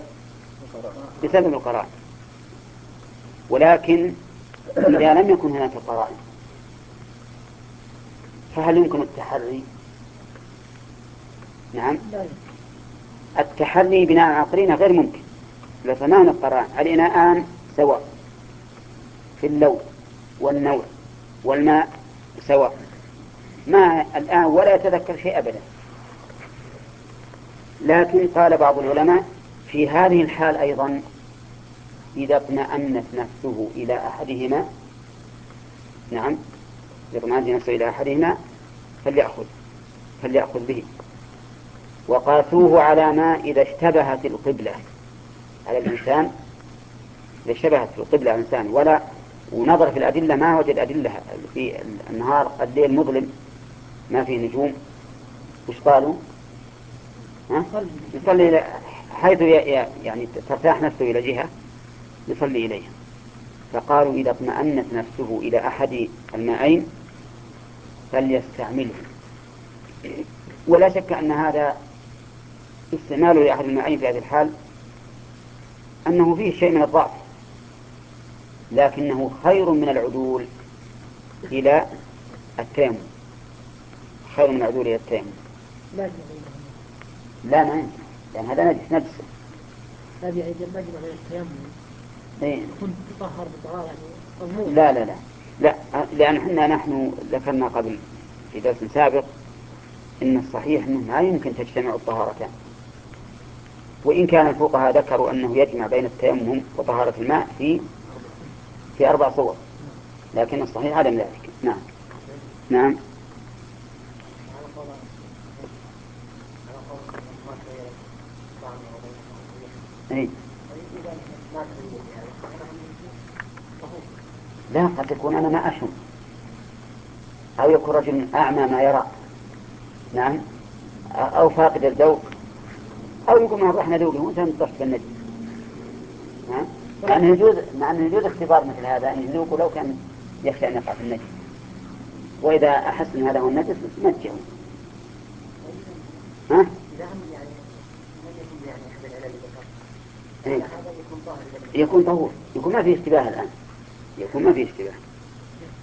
بسبب القرائن. ولكن إذا لم يكن هناك قرائن فهل يمكن التحري؟ نعم. التحري بناء على غير ممكن. لثمان القرائن الإناءان سواء في اللون والنوع والماء سواء ما الآن ولا يتذكر شيء أبدا. لكن قال بعض العلماء في هذه الحال أيضا إذا اطمأنت نفسه إلى أحدهما نعم إذا اطمأنت نفسه إلى أحدهما فليأخذ فليأخذ به. وقاسوه على ما إذا اشتبهت القبلة. على الإنسان إذا اشتبهت القبلة على الإنسان ولا ونظر في الأدلة ما وجد أدلة في النهار الليل مظلم ما فيه نجوم؟ وش قالوا؟ ها؟ يصلي حيث يعني ترتاح نفسه إلى جهة يصلي إليها. فقالوا إذا اطمأنت نفسه إلى أحد الماءين فليستعمله. ولا شك أن هذا استعماله لأحد الماءين في هذه الحال أنه فيه شيء من الضعف لكنه خير من العدول إلى التيمم. خير من العدول إلى التيمم. لا لا ما يمكن. لأن هذا نجس نجس. هذه المجمع من التيمم. إيه. كنت تطهر بطهارة يعني مضمون لا لا لا. لا لأن إحنا نحن ذكرنا قبل في درس سابق إن الصحيح أنه ما يمكن تجتمع الطهارتان. وإن كان الفقهاء ذكروا أنه يجمع بين التيمم وطهارة الماء في في أربع صور. لكن الصحيح عدم ذلك. نعم. نعم. أي. لا قد يكون أنا ما أشم أو يكون رجل أعمى ما يرى. نعم. أو فاقد الذوق. أو يقول ما رحنا ذوقه وأنت تحت بالنجم مع أنه يجوز مع أنه يجوز اختبار مثل هذا أن يذوق لو كان يخشى أن يقع في النجم وإذا أحس أن هذا هو النجس نجه ها؟ إيه؟ يكون طهور. يكون ما فيه اشتباه الآن. يكون ما فيه اشتباه.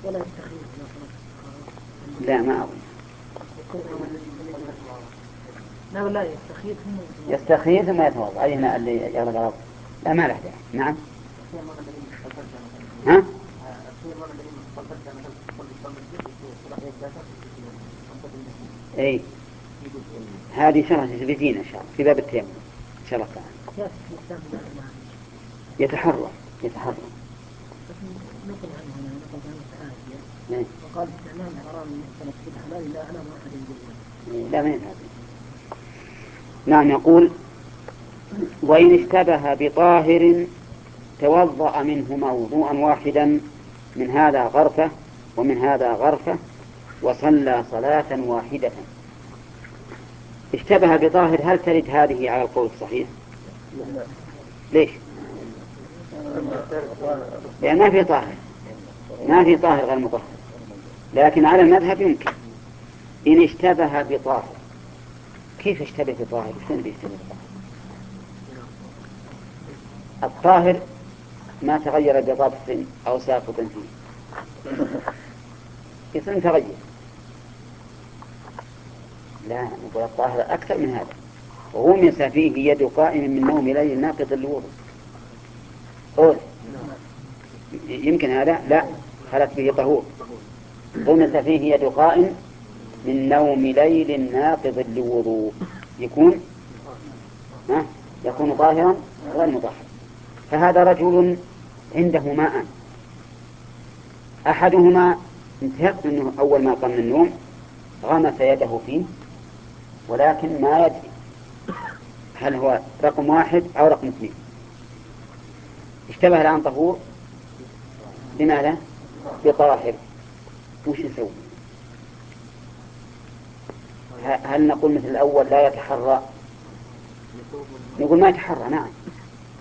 ولا لا ما أظن. لا لا يستخيل ثم يستخيل ثم يتوضا أي هنا اللي يغلب الأرض؟ لا ما له داعي نعم. ها؟ اي هذه شرح تثبتين إن شاء الله في باب التيمم. إن شاء الله تعالى. يتحرى يتحرى نقل عنه هنا نقل عنه الحاجة إيه. وقال استعمال حرام في الحلال لا أعلم أحد يقول لا ما يذهب نعم يقول وإن اشتبه بطاهر توضأ منهما وضوءا واحدا من هذا غرفة ومن هذا غرفة وصلى صلاة واحدة. اشتبه بطاهر هل ترد هذه على القول الصحيح؟ ليش؟ لأن ما في طاهر ما في طاهر غير مطهر لكن على المذهب يمكن. إن اشتبه بطاهر كيف اشتبه بطاهر شلون بيشتبه بطاهر الطاهر ما تغير بضبط أو ساقط فيه اسم تغير لا نقول الطاهر أكثر من هذا. وغمس فيه يد قائم من نوم ليل ناقض الوضوء. قول. يمكن هذا؟ لا. خلت به طهور غمس فيه يد قائم من نوم ليل ناقض لوضوء يكون ها؟ يكون طاهرا غير مطهر. فهذا رجل عنده ماء. أحدهما انتهت منه أول ما قام من النوم غمس يده فيه ولكن ما يدري هل هو رقم واحد أو رقم اثنين. اشتبه الآن طهور. بماذا؟ بطاهر وش نسوي؟ هل نقول مثل الأول لا يتحرى؟ نقول ما يتحرى نعم.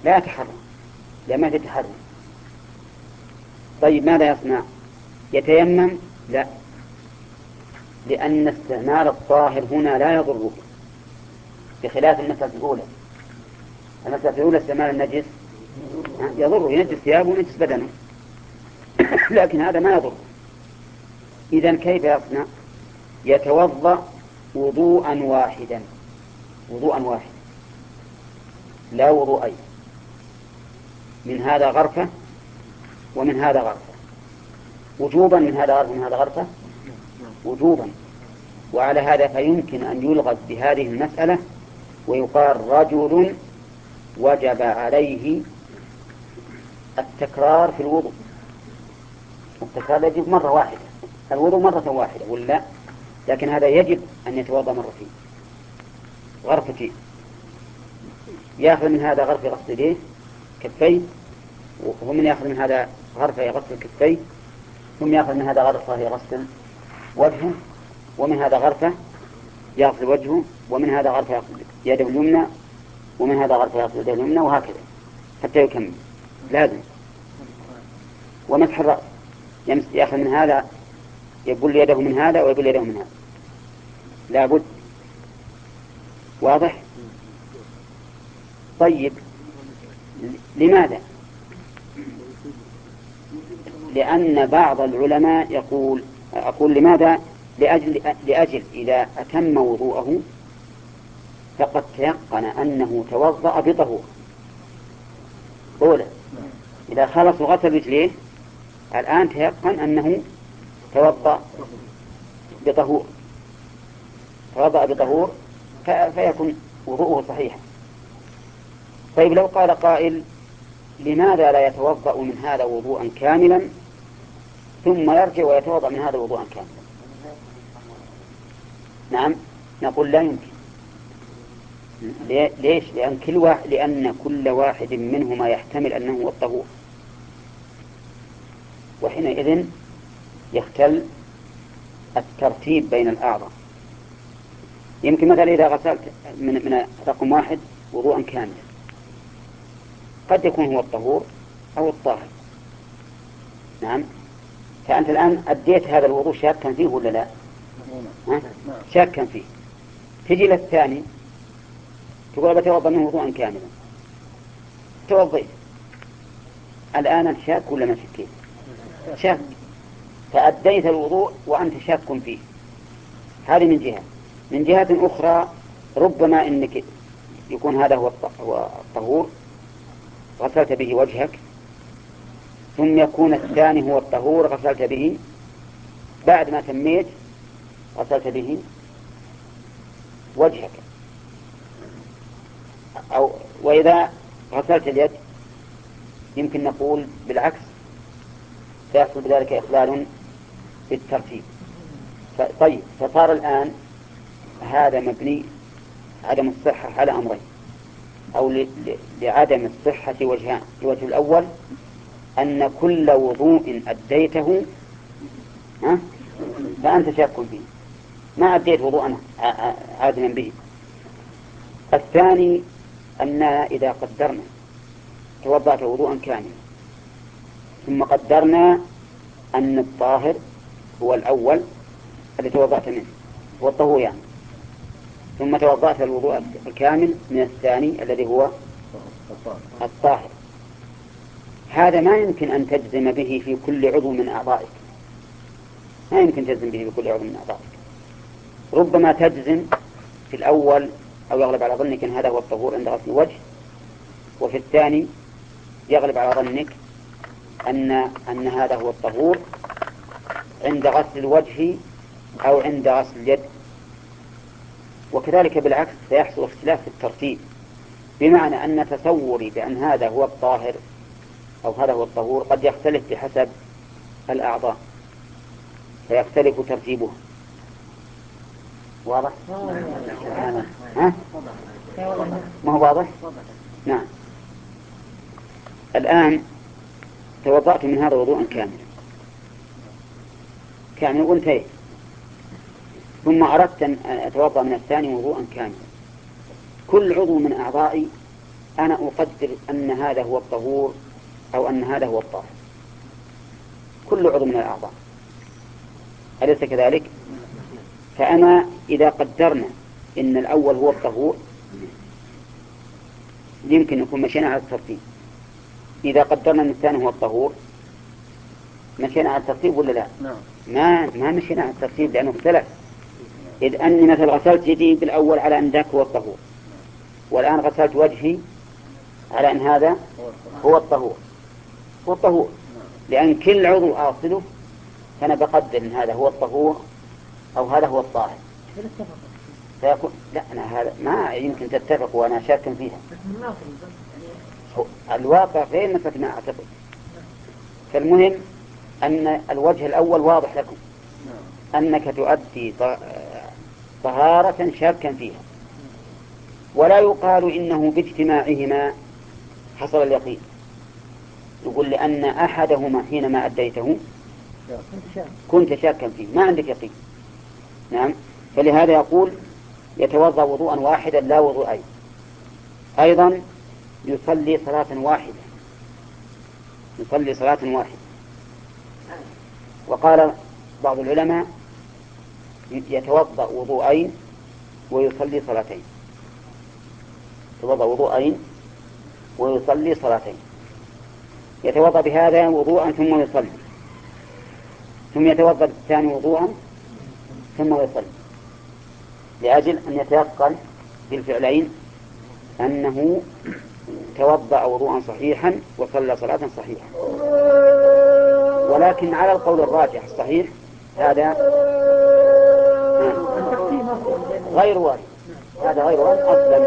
لا يتحرى. لا ما تتحرى. طيب ماذا يصنع؟ يتيمم؟ لا. لأن استعمال الطاهر هنا لا يضره بخلاف المسألة الأولى. المسألة الأولى استعمال النجس. يضره ينجس ثيابه وينجس بدنه. لكن هذا ما يضر إذا كيف يصنع؟ يتوضأ وضوءا واحدا. وضوءا واحدا. لا وضوءين من هذا غرفة ومن هذا غرفة. وجوبا من هذا غرفة ومن هذا غرفة؟ وجوبا. وعلى هذا فيمكن أن يلغز بهذه المسألة ويقال رجل وجب عليه التكرار في الوضوء. التكرار يجب مرة واحدة. الوضوء مرة واحدة ولا؟ لكن هذا يجب أن يتوضأ مرتين غرفتين يأخذ من هذا غرفة غسل يديه كفيه. ومن يأخذ من هذا غرفة يغسل كفيه. ثم يأخذ من هذا غرفة يغسل وجهه. ومن هذا غرفة يغسل وجهه. ومن هذا غرفة يغسل يده اليمنى. ومن هذا غرفة يغسل يده اليمنى. وهكذا. حتى يكمل. لازم. ومسح الرأس. يأخذ من هذا يقول يده من هذا ويقول يده من هذا. لابد واضح؟ طيب. لماذا؟ لأن بعض العلماء يقول أقول لماذا؟ لأجل, لأجل إذا أتم وضوءه فقد تيقن أنه توضأ بطهور. أولى إذا خلص وغسل رجليه الآن تيقن أنه توضأ بطهور. توضأ بطهور فيكون وضوءه صحيحا طيب لو قال قائل لماذا لا يتوضأ من هذا وضوءا كاملا؟ ثم يرجع ويتوضأ من هذا وضوءا كاملا. نعم نقول لا يمكن. ليش؟ لأن كل واحد لأن كل واحد منهما يحتمل أنه هو الطهور. وحينئذ يختل الترتيب بين الأعضاء. يمكن مثلا إذا غسلت من من رقم واحد وضوءا كاملا. قد يكون هو الطهور أو الطاهر. نعم. فأنت الآن أديت هذا الوضوء شاكا فيه ولا لا؟ شاكا فيه. تجي للثاني تقول بتوضأ منه وضوءا كاملا. توضيت الآن أنت شاك ولا ما شكيت؟ شاك. فأديت الوضوء وأنت شاك فيه. هذه من جهة. من جهة أخرى ربما إنك يكون هذا هو الطهور غسلت به وجهك ثم يكون الثاني هو الطهور غسلت به. بعد ما تميت غسلت به وجهك. أو وإذا غسلت اليد يمكن نقول بالعكس فيحصل بذلك إخلال بالترتيب طيب فصار الآن هذا مبني عدم الصحة على أمرين. أو لعدم الصحة وجهان الوجه الأول أن كل وضوء أديته فأنت شاك فيه. ما أديت وضوءا عادلا به. الثاني أننا إذا قدرنا توضأت وضوءا كاملا ثم قدرنا أن الطاهر هو الأول الذي توضأت منه هو الطهور يعني. ثم توضأت الوضوء الكامل من الثاني الذي هو الطاهر. هذا ما يمكن أن تجزم به في كل عضو من أعضائك. ما يمكن تجزم به في كل عضو من أعضائك. ربما تجزم في الأول أو يغلب على ظنك أن هذا هو الطهور عند غسل الوجه وفي الثاني يغلب على ظنك أن أن هذا هو الطهور عند غسل الوجه أو عند غسل اليد. وكذلك بالعكس سيحصل اختلاف في الترتيب بمعنى أن تصوري بأن هذا هو الطاهر أو هذا هو الطهور قد يختلف بحسب الأعضاء فيختلف ترتيبها واضح؟ ها؟ ما هو واضح؟ نعم الآن توضأت من هذا وضوءا كاملا كاملا وانتهيت ثم أردت أن أتوضأ من الثاني وضوءا كاملا. كل عضو من أعضائي أنا أقدر أن هذا هو الطهور أو أن هذا هو الطاهر. كل عضو من الأعضاء. أليس كذلك؟ فأنا إذا قدرنا إن الأول هو الطهور يمكن نكون مشينا على الترتيب. إذا قدرنا أن الثاني هو الطهور مشينا على الترتيب ولا لا؟ نعم. ما ما مشينا على الترتيب لأنه اختلف. إذ أني مثلا غسلت يدي بالأول على أن ذاك هو الطهور والآن غسلت وجهي على أن هذا هو الطهور. هو الطهور. لأن كل عضو أغسله فأنا بقدر أن هذا هو الطهور أو هذا هو الطاهر. فيكون لا أنا هذا ما يمكن تتفق وأنا شاك فيها. الواقع غير مثل ما أعتقد. فالمهم أن الوجه الأول واضح لكم. أنك تؤدي طهارة شاكا فيها. ولا يقال إنه باجتماعهما حصل اليقين. يقول لأن أحدهما حينما أديته كنت شاكا فيه. ما عندك يقين. نعم. فلهذا يقول يتوضأ وضوءا واحدا لا وضوءين. أيضا يصلي صلاة واحدة. يصلي صلاة واحدة. وقال بعض العلماء يتوضأ وضوءين ويصلي صلاتين. يتوضأ وضوءين ويصلي صلاتين. يتوضأ بهذا وضوءا ثم يصلي. ثم يتوضأ بالثاني وضوءا ثم يصلي. لأجل أن يتيقن بالفعلين أنه توضأ وضوءا صحيحا وصلى صلاة صحيحة. ولكن على القول الراجح الصحيح هذا غير وارد. هذا غير وارد أصلا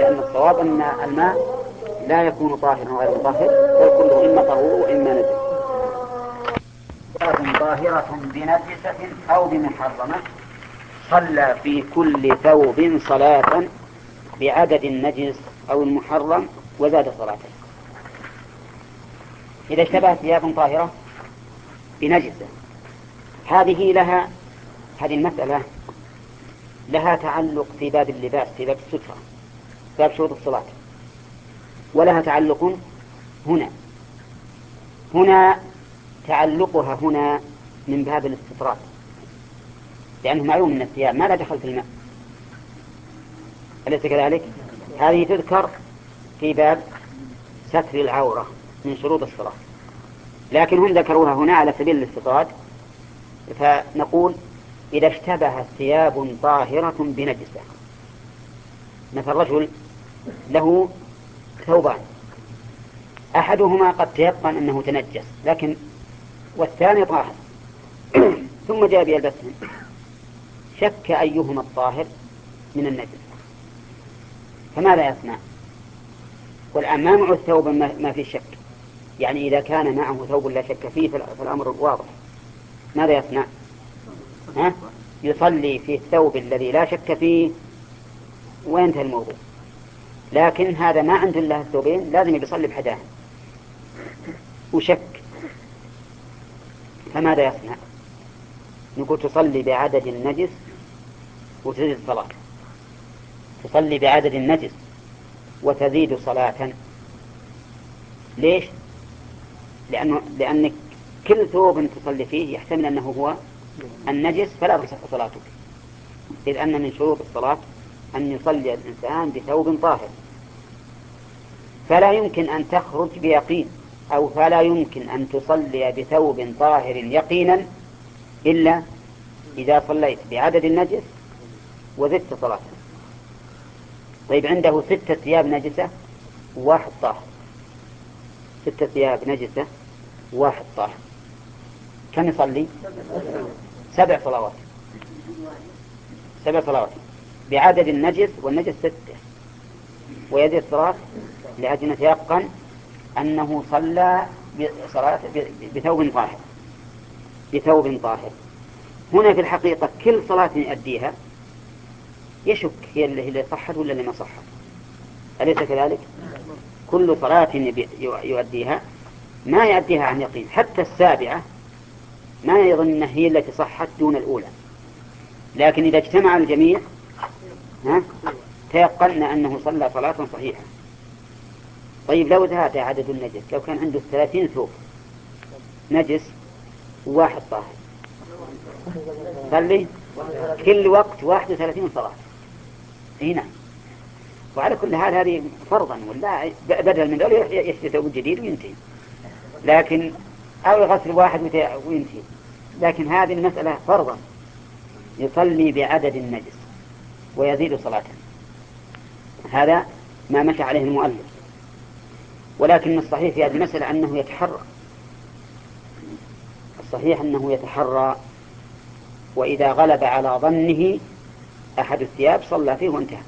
لأن الصواب أن الماء لا يكون طاهرا غير مطهر بل كله إما طهور وإما نجس. طاهرة بنجسة أو بمحرمة. صلى في كل ثوب صلاة بعدد النجس أو المحرم وزاد صلاته. إذا اشتبهت ثياب طاهرة بنجسة هذه لها هذه المسألة لها تعلق في باب اللباس في باب السترة باب شروط الصلاة. ولها تعلق هنا. هنا تعلقها هنا من باب الاستطراد. لأنه معلوم من الثياب ما لا دخل في الماء؟ أليس كذلك؟ هذه تذكر في باب ستر العورة من شروط الصلاة. لكن هم ذكروها هنا على سبيل الاستطراد. فنقول إذا اشتبه ثياب طاهرة بنجسة. مثل رجل له ثوبان. أحدهما قد تيقن أنه تنجس لكن والثاني طاهر. ثم جاء بيلبسهم شك أيهما الطاهر من النجس. فماذا يصنع؟ والآن ما معه الثوب ما في شك. يعني إذا كان معه ثوب لا شك فيه فالأمر واضح. ماذا يصنع؟ ها؟ يصلي في الثوب الذي لا شك فيه وينتهي الموضوع. لكن هذا ما عنده إلا الثوبين لازم يصلي بحداه وشك. فماذا يصنع؟ نقول تصلي بعدد النجس وتزيد الصلاة. تصلي بعدد النجس وتزيد صلاة. ليش؟ لأنه لأنك كل ثوب تصلي فيه يحتمل أنه هو النجس فلا تصح صلاتك. إذ أن من شروط الصلاة أن يصلي الإنسان بثوب طاهر. فلا يمكن أن تخرج بيقين أو فلا يمكن أن تصلي بثوب طاهر يقينا إلا إذا صليت بعدد النجس وزدت صلاة. طيب عنده ستة ثياب نجسة وواحد طاهر. ستة ثياب نجسة وواحد طاهر. كم يصلي سبع صلوات. سبع صلوات. بعدد النجس والنجس ستة. ويزيد الصلاة لأجل نتيقن أنه صلى بصلاة بثوب طاهر. بثوب طاهر. هنا في الحقيقة كل صلاة يؤديها يشك هي اللي صحت ولا اللي ما صحت. أليس كذلك؟ كل صلاة يؤديها ما يؤديها عن يقين. حتى السابعة ما يظن أنها هي التي صحت دون الأولى. لكن إذا اجتمع الجميع ها تيقن أنه صلى صلاة صحيحة. طيب لو زاد عدد النجس لو كان عنده ثلاثين ثوب نجس وواحد طاهر. صلي؟ كل وقت واحد وثلاثين صلاة. أي نعم. وعلى كل حال هذه فرضا ولا بدل من ذلك يشتري ثوب جديد وينتهي. لكن أو يغسل واحد وينتهي. لكن هذه المسألة فرضا. يصلي بعدد النجس ويزيد صلاة. هذا ما مشى عليه المؤلف. ولكن الصحيح في هذه المسألة أنه يتحرى. الصحيح أنه يتحرى. وإذا غلب على ظنه أحد الثياب صلى فيه وانتهى.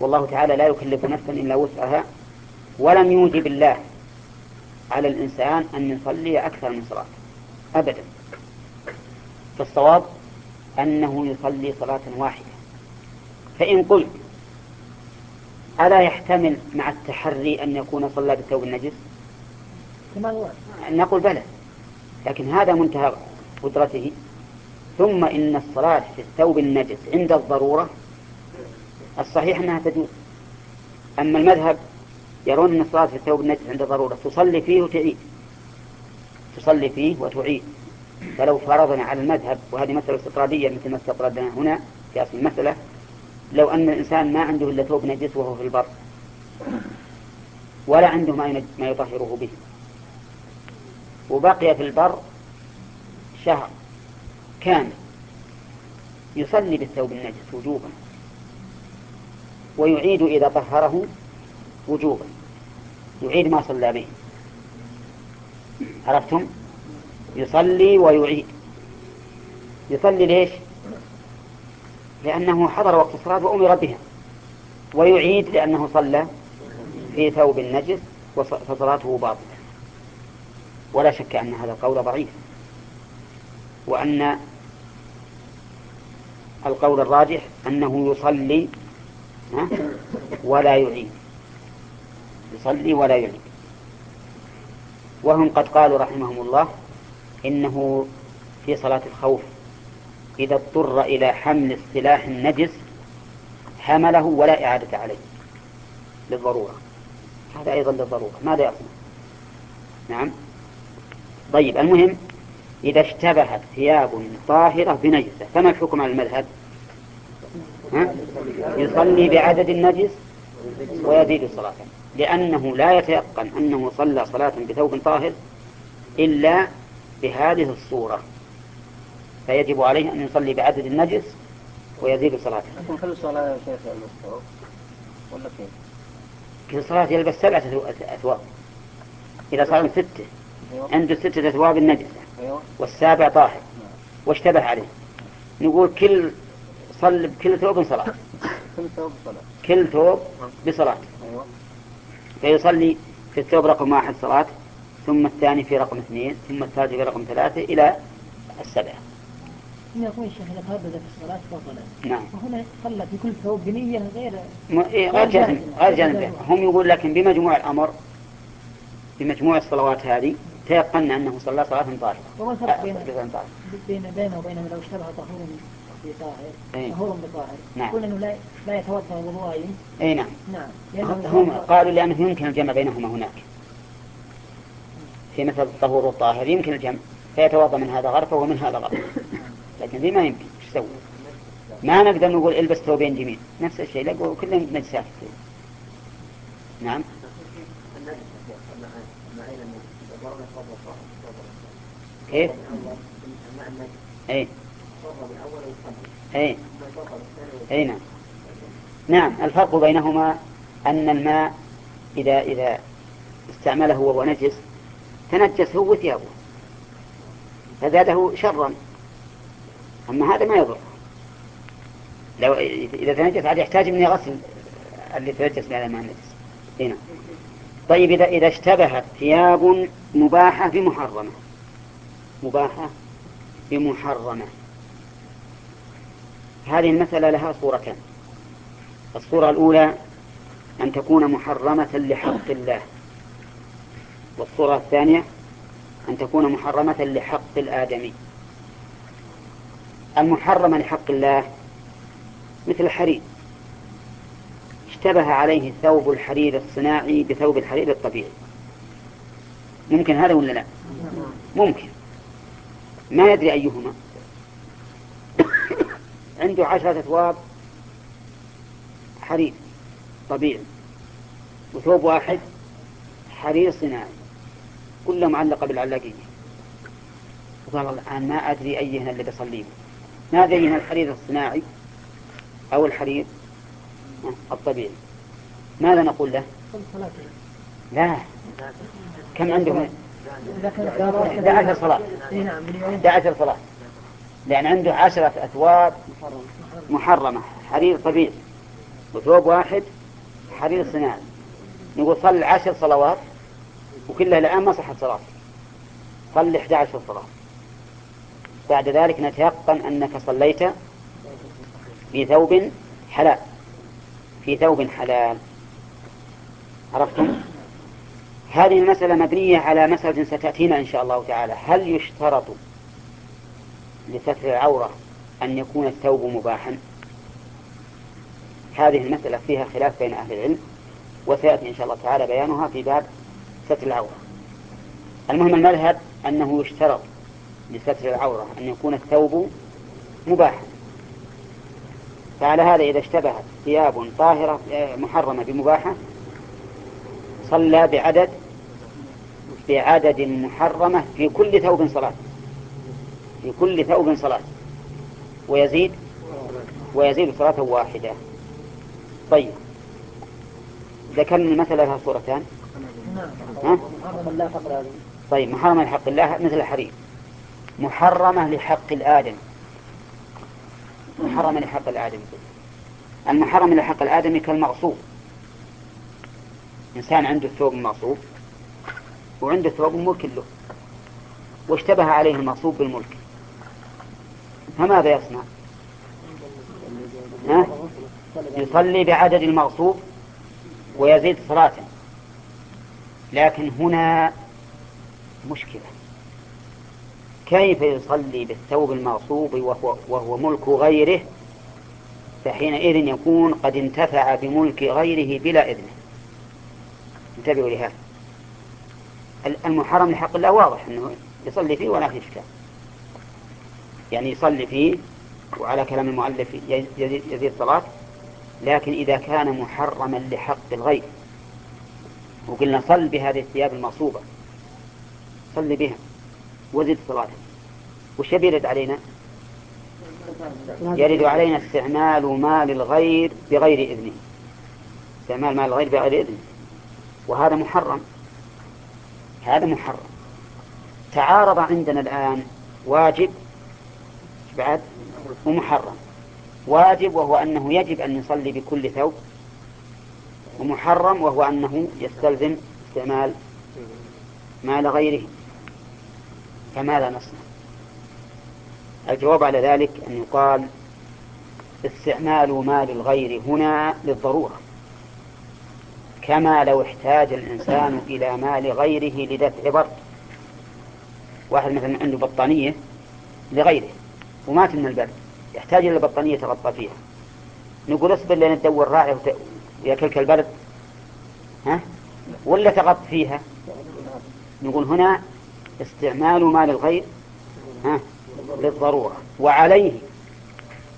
والله تعالى لا يكلف نفسا إلا وسعها. ولم يوجب الله على الإنسان أن يصلي أكثر من صلاة. أبدا. فالصواب أنه يصلي صلاة واحدة. فإن قلت ألا يحتمل مع التحري أن يكون صلى بالثوب النجس؟ نقول بلى لكن هذا منتهى قدرته. ثم إن الصلاة في الثوب النجس عند الضرورة الصحيح أنها تجوز. أما المذهب يرون أن الصلاة في الثوب النجس عند الضرورة تصلي فيه وتعيد. تصلي فيه وتعيد. فلو فرضنا على المذهب وهذه مسألة استطرادية مثل ما استطردنا هنا في أصل المسألة لو أن الإنسان ما عنده إلا ثوب نجس وهو في البر ولا عنده ما ما يطهره به. وبقي في البر شهر كامل يصلي بالثوب النجس وجوبا ويعيد إذا طهره وجوبا يعيد ما صلى به. عرفتم؟ يصلي ويعيد. يصلي ليش؟ لأنه حضر وقت الصلاة وأمر بها. ويعيد لأنه صلى في ثوب النجس فصلاته باطلة. ولا شك أن هذا القول ضعيف. وأن القول الراجح أنه يصلي ولا يعيد. يصلي ولا يعيد. وهم قد قالوا رحمهم الله إنه في صلاة الخوف. إذا اضطر إلى حمل السلاح النجس حمله ولا إعادة عليه. للضرورة. هذا أيضا للضرورة. ماذا يصنع؟ نعم. طيب المهم إذا اشتبهت ثياب طاهرة بنجسة فما الحكم على المذهب؟ ها؟ يصلي بعدد النجس ويزيد الصلاة. لأنه لا يتيقن أنه صلى صلاة بثوب طاهر إلا بهذه الصورة فيجب عليه أن يصلي بعدد النجس ويزيد صلاته. لكن كل صلاة يا شيخ يلبس ولا كيف؟ كل صلاة يلبس سبعة أثواب إذا صار ستة أيوة. عنده ستة أثواب النجسة أيوة. والسابع طاهر نعم. واشتبه عليه نقول كل صل بكل ثوب صلاة كل ثوب صلاة كل ثوب بصلاة أيوة. فيصلي في الثوب رقم واحد صلاة ثم الثاني في رقم اثنين ثم الثالث في رقم ثلاثة إلى السبعة يقول الشيخ إذا تردد في الصلاة بطلا نعم. وهنا صلى في كل ثوب بنية غير م... إيه غير جانب غير جانب هم يقول لكن بمجموع الأمر بمجموع الصلوات هذه تيقن أنه صلى صلاة طاهرة. وما الفرق بين بين بينه وبينه لو اشتبه طهور بطاهر. أي. طهور بطاهر. نعم. قلنا أنه لا لا يتوضأ وضوءين أي نعم. نعم. هم قالوا لأنه يمكن الجمع بينهما هناك. في مثل الطهور والطاهر يمكن الجمع. فيتوضأ من هذا غرفة ومن هذا غرفة. لكن ذي ما يمكن إيش تسوي؟ ما نقدر نقول إلبس ثوبين جميل. نفس الشيء لا كلهم نجسات نعم. كيف؟ اي اي اي نعم. نعم الفرق بينهما أن الماء إذا إذا استعمله وهو نجس تنجس هو وثيابه فزاده شرا. أما هذا ما يضر. لو إذا تنجس عاد يحتاج مني غسل اللي تنجس بهذا الماء النجس هنا طيب إذا إذا اشتبهت ثياب مباحة بمحرمة. مباحة بمحرمة. هذه المسألة لها صورتان. الصورة الأولى أن تكون محرمة لحق الله. والصورة الثانية أن تكون محرمة لحق الآدمي. المحرمة لحق الله مثل الحرير. اشتبه عليه ثوب الحرير الصناعي بثوب الحرير الطبيعي. ممكن هذا ولا لا؟ ممكن. ما يدري أيهما. عنده عشرة أثواب حرير طبيعي. وثوب واحد حرير صناعي كلها معلقة بالعلاقية. وقال الآن ما أدري أيهن اللي بصليه ما أدري الحرير الصناعي أو الحرير الطبيعي. ماذا نقول له؟ لا. كم عنده 11 صلاة. 11 صلاة. لأن عنده عشرة أثواب محرمة. حرير طبيعي. وثوب واحد حرير صناعي. نقول صل عشر صلوات وكلها الآن ما صحت صلاة. صل 11 صلاة. بعد ذلك نتيقن أنك صليت في ثوب حلال. في ثوب حلال. عرفتم؟ هذه المسألة مبنية على مسألة ستأتينا إن شاء الله تعالى. هل يشترط لستر العورة أن يكون الثوب مباحا. هذه المسألة فيها خلاف بين أهل العلم وسيأتي إن شاء الله تعالى بيانها في باب ستر العورة. المهم المذهب أنه يشترط لستر العورة أن يكون الثوب مباحا. فعلى هذا إذا اشتبهت ثياب طاهرة آه، محرمة بمباحة صلى بعدد بعدد محرمة في كل ثوب صلاة. في كل ثوب صلاة. ويزيد ويزيد صلاة واحدة. طيب. ذكرنا المثل لها صورتان. ها؟ طيب محرمة لحق الله مثل الحريم محرمة لحق الآدم. محرمة لحق الآدم. المحرم إلى حق الآدمي كالمغصوب. إنسان عنده ثوب مغصوب وعنده ثوب ملك له. واشتبه عليه المغصوب بالملك. فماذا يصنع؟ ها؟ يصلي بعدد المغصوب ويزيد صلاة لكن هنا مشكلة. كيف يصلي بالثوب المغصوب وهو, وهو ملك غيره فحينئذ يكون قد انتفع بملك غيره بلا إذنه؟ انتبهوا لهذا. المحرم لحق الله واضح أنه يصلي فيه ولا في إشكال يعني يصلي فيه وعلى كلام المؤلف يزيد, يزيد صلاة لكن إذا كان محرما لحق الغير وقلنا صل بهذه الثياب المغصوبة. صل بها وزد صلاتك وش يرد علينا؟ يرد علينا استعمال مال الغير بغير إذنه. استعمال مال الغير بغير إذنه. وهذا محرم. هذا محرم. تعارض عندنا الآن واجب بعد ومحرم واجب وهو أنه يجب أن يصلي بكل ثوب. ومحرم وهو أنه يستلزم استعمال مال غيره. فماذا نصنع. الجواب على ذلك أن يقال استعمال مال الغير هنا للضرورة. كما لو احتاج الإنسان إلى مال غيره لدفع برد واحد مثلا عنده بطانية لغيره. ومات من البرد يحتاج إلى بطانية يتغطى فيها. نقول اصبر لين تدور راعي ويأكلك البرد. ها؟ ولا تغط فيها. نقول هنا استعمال مال الغير ها للضرورة. وعليه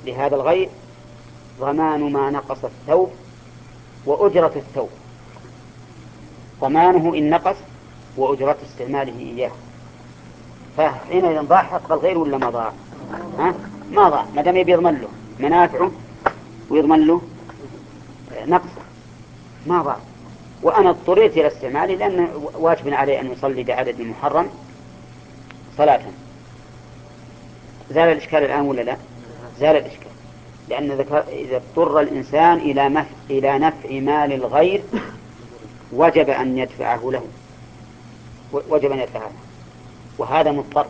لهذا الغير ضمان ما نقص الثوب وأجرة الثوب. ضمانه إن نقص وأجرة استعماله إياه. فحينئذ ضاع حق الغير ولا ما ضاع؟ ها؟ ما ضاع ما دام يبي يضمن له. منافعه ويضمن له. نقصه ما ضاع وأنا اضطريت إلى استعماله لأن واجب عليه أن يصلي بعدد محرم صلاة. زال الإشكال الآن ولا لا؟ زال الإشكال. لأن إذا اضطر الإنسان إلى. إلى نفع مال الغير وجب أن يدفعه له. وجب أن يدفعه له. وهذا مضطر.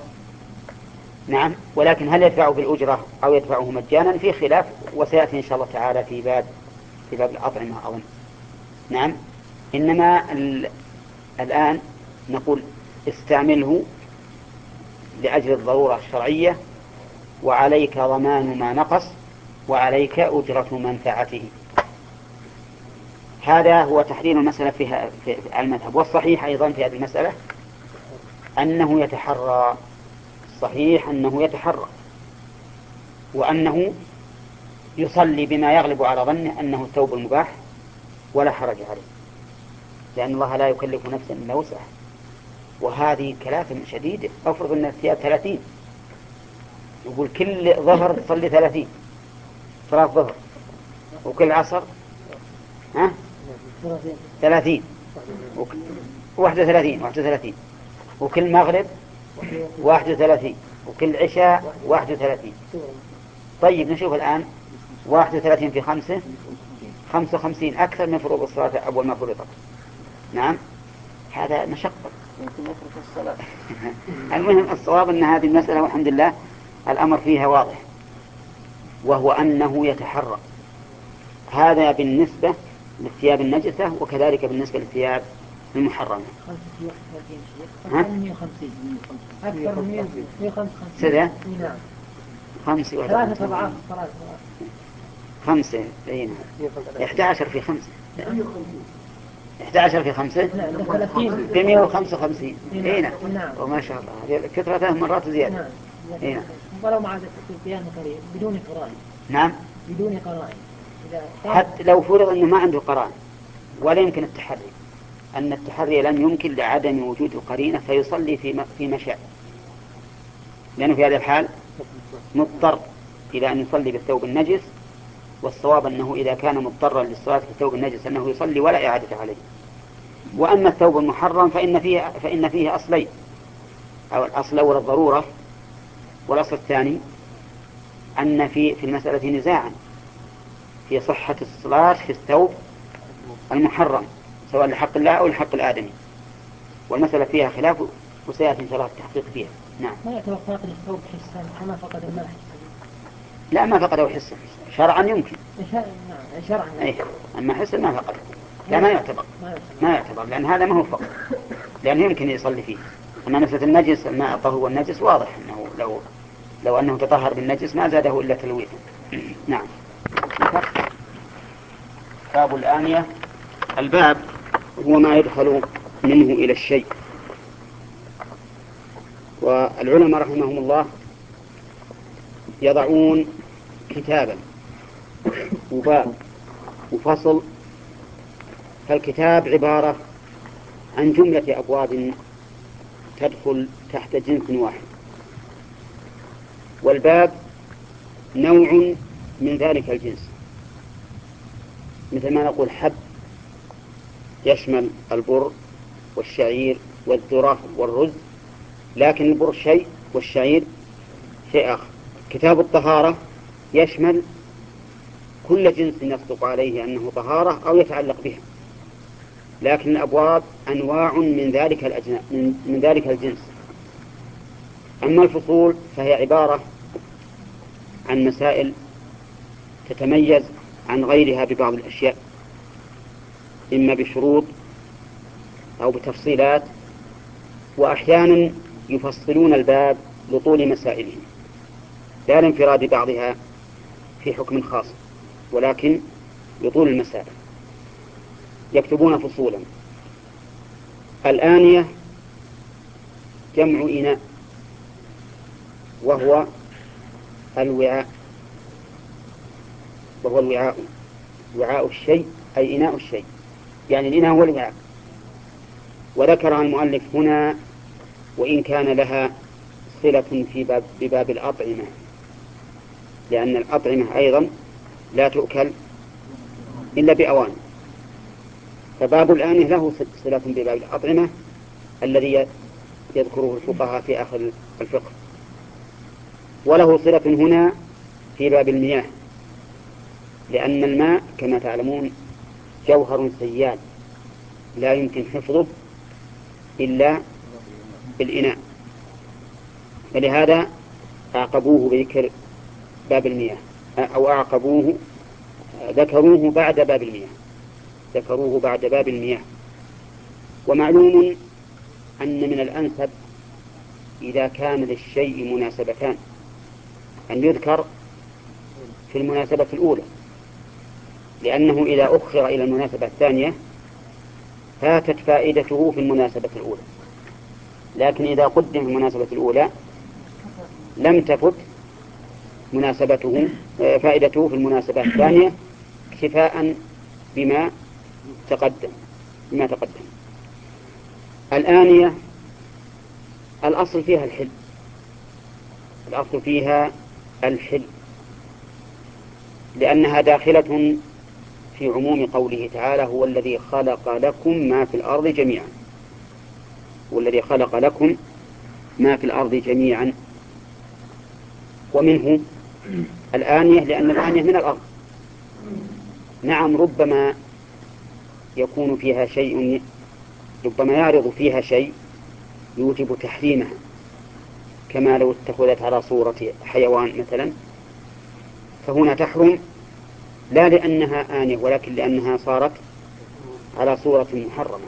نعم. ولكن هل يدفعه بالأجرة أو يدفعه مجانا؟ في خلاف وسيأتي إن شاء الله تعالى في باب في باب الأطعمة أظن. نعم. إنما الآن نقول استعمله لأجل الضرورة الشرعية وعليك ضمان ما نقص وعليك أجرة منفعته هذا هو تحرير المسألة فيها في المذهب. والصحيح أيضا في هذه المسألة أنه يتحرى. صحيح أنه يتحرى وأنه يصلي بما يغلب على ظنه أنه الثوب المباح ولا حرج عليه لأن الله لا يكلف نفسا إلا وسعها. وهذه كلافة شديدة أفرض أن الثياب ثلاثين يقول كل ظهر تصلي ثلاثين صلاة ظهر وكل عصر ها؟ ثلاثين. واحد وثلاثين واحد وثلاثين وكل مغرب واحد وثلاثين. وكل عشاء واحد وثلاثين. طيب نشوف الآن واحد وثلاثين في خمسة. خمسة وخمسين أكثر من فروض الصلاة أول ما فرضت. نعم. هذا مشقة. المهم الصواب أن هذه المسألة والحمد لله الأمر فيها واضح. وهو أنه يتحرى. هذا بالنسبة للثياب النجسة وكذلك بالنسبة للثياب المحرمة. ها؟ أكثر من 155 نعم خمسة ثلاثة أضعاف. خمسة أي نعم. 11 في خمسة. 11 في خمسة؟ في 155 أي نعم. وما شاء الله. كثرة ثلاث مرات زيادة. نعم أي نعم. ولو مع البيان بدون قرائن. نعم. بدون قرائن. حتى لو فرض إنه ما عنده قرائن ولا يمكن التحري. أن التحري لم يمكن لعدم وجود القرينة فيصلي في في مشاء لأنه في هذا الحال مضطر إلى أن يصلي بالثوب النجس والصواب أنه إذا كان مضطرا للصلاة في الثوب النجس أنه يصلي ولا إعادة عليه. وأما الثوب المحرم فإن فيه فإن فيه أصلين أو الأصل الأول الضرورة والأصل الثاني أن في في المسألة نزاعا في صحة الصلاة في الثوب المحرم. سواء لحق الله أو لحق الآدمي. والمسألة فيها خلاف وسيأتي إن شاء الله التحقيق فيها. نعم. ما يعتبر فاقد الثوب حسا كما فقد الماء لا ما فقده حسا شرعا يمكن. نعم شرعا أي أما حسا ما فقده لا ما يعتبر. ما يعتبر. لأن هذا ما هو فقد. لأنه يمكن يصلي فيه. أما مسألة النجس الماء الطهو والنجس واضح أنه لو لو أنه تطهر بالنجس ما زاده إلا تلويثا. نعم. باب الآنية. الباب هو ما يدخل منه إلى الشيء. والعلماء رحمهم الله يضعون كتابا. وباب وفصل فالكتاب عبارة عن جملة أبواب تدخل تحت جنس واحد. والباب نوع من ذلك الجنس. مثل ما نقول حب. يشمل البر والشعير والذرة والرز لكن البر شيء والشعير شيء آخر. كتاب الطهارة يشمل كل جنس يصدق عليه أنه طهارة أو يتعلق بها لكن الأبواب أنواع من ذلك من, من ذلك الجنس. أما الفصول فهي عبارة عن مسائل تتميز عن غيرها ببعض الأشياء. إما بشروط أو بتفصيلات وأحيانا يفصلون الباب لطول مسائلهم لا لانفراد بعضها في حكم خاص ولكن لطول المسائل. يكتبون فصولا. الآنية جمع إناء وهو الوعاء وهو الوعاء وعاء الشيء أي إناء الشيء. يعني الإناء هو الوعاء وذكر المؤلف هنا وإن كان لها صلة في باب بباب الأطعمة. لأن الأطعمة أيضا لا تؤكل إلا بأوان. فباب الآنية له صلة بباب الأطعمة الذي يذكره الفقهاء في آخر الفقه. وله صلة هنا في باب المياه. لأن الماء كما تعلمون جوهر سيال لا يمكن حفظه إلا بالإناء. فلهذا أعقبوه بذكر باب المياه أو أعقبوه ذكروه بعد باب المياه ذكروه بعد باب المياه. ومعلوم أن من الأنسب إذا كان للشيء مناسبتان أن يذكر في المناسبة الأولى. لأنه إذا أخر إلى المناسبة الثانية فاتت فائدته في المناسبة الأولى. لكن إذا قدم في المناسبة الأولى لم تفت مناسبته فائدته في المناسبة الثانية اكتفاء بما تقدم بما تقدم. الآنية الأصل فيها الحل. الأصل فيها الحل. لأنها داخلة في عموم قوله تعالى هو الذي خلق لكم ما في الأرض جميعا. هو الذي خلق لكم ما في الأرض جميعا. ومنه الآنية لأن الآنية من الأرض. نعم ربما يكون فيها شيء ربما يعرض فيها شيء يوجب تحريمها. كما لو اتخذت على صورة حيوان مثلا فهنا تحرم. لا لأنها آنية ولكن لأنها صارت على صورة محرمة.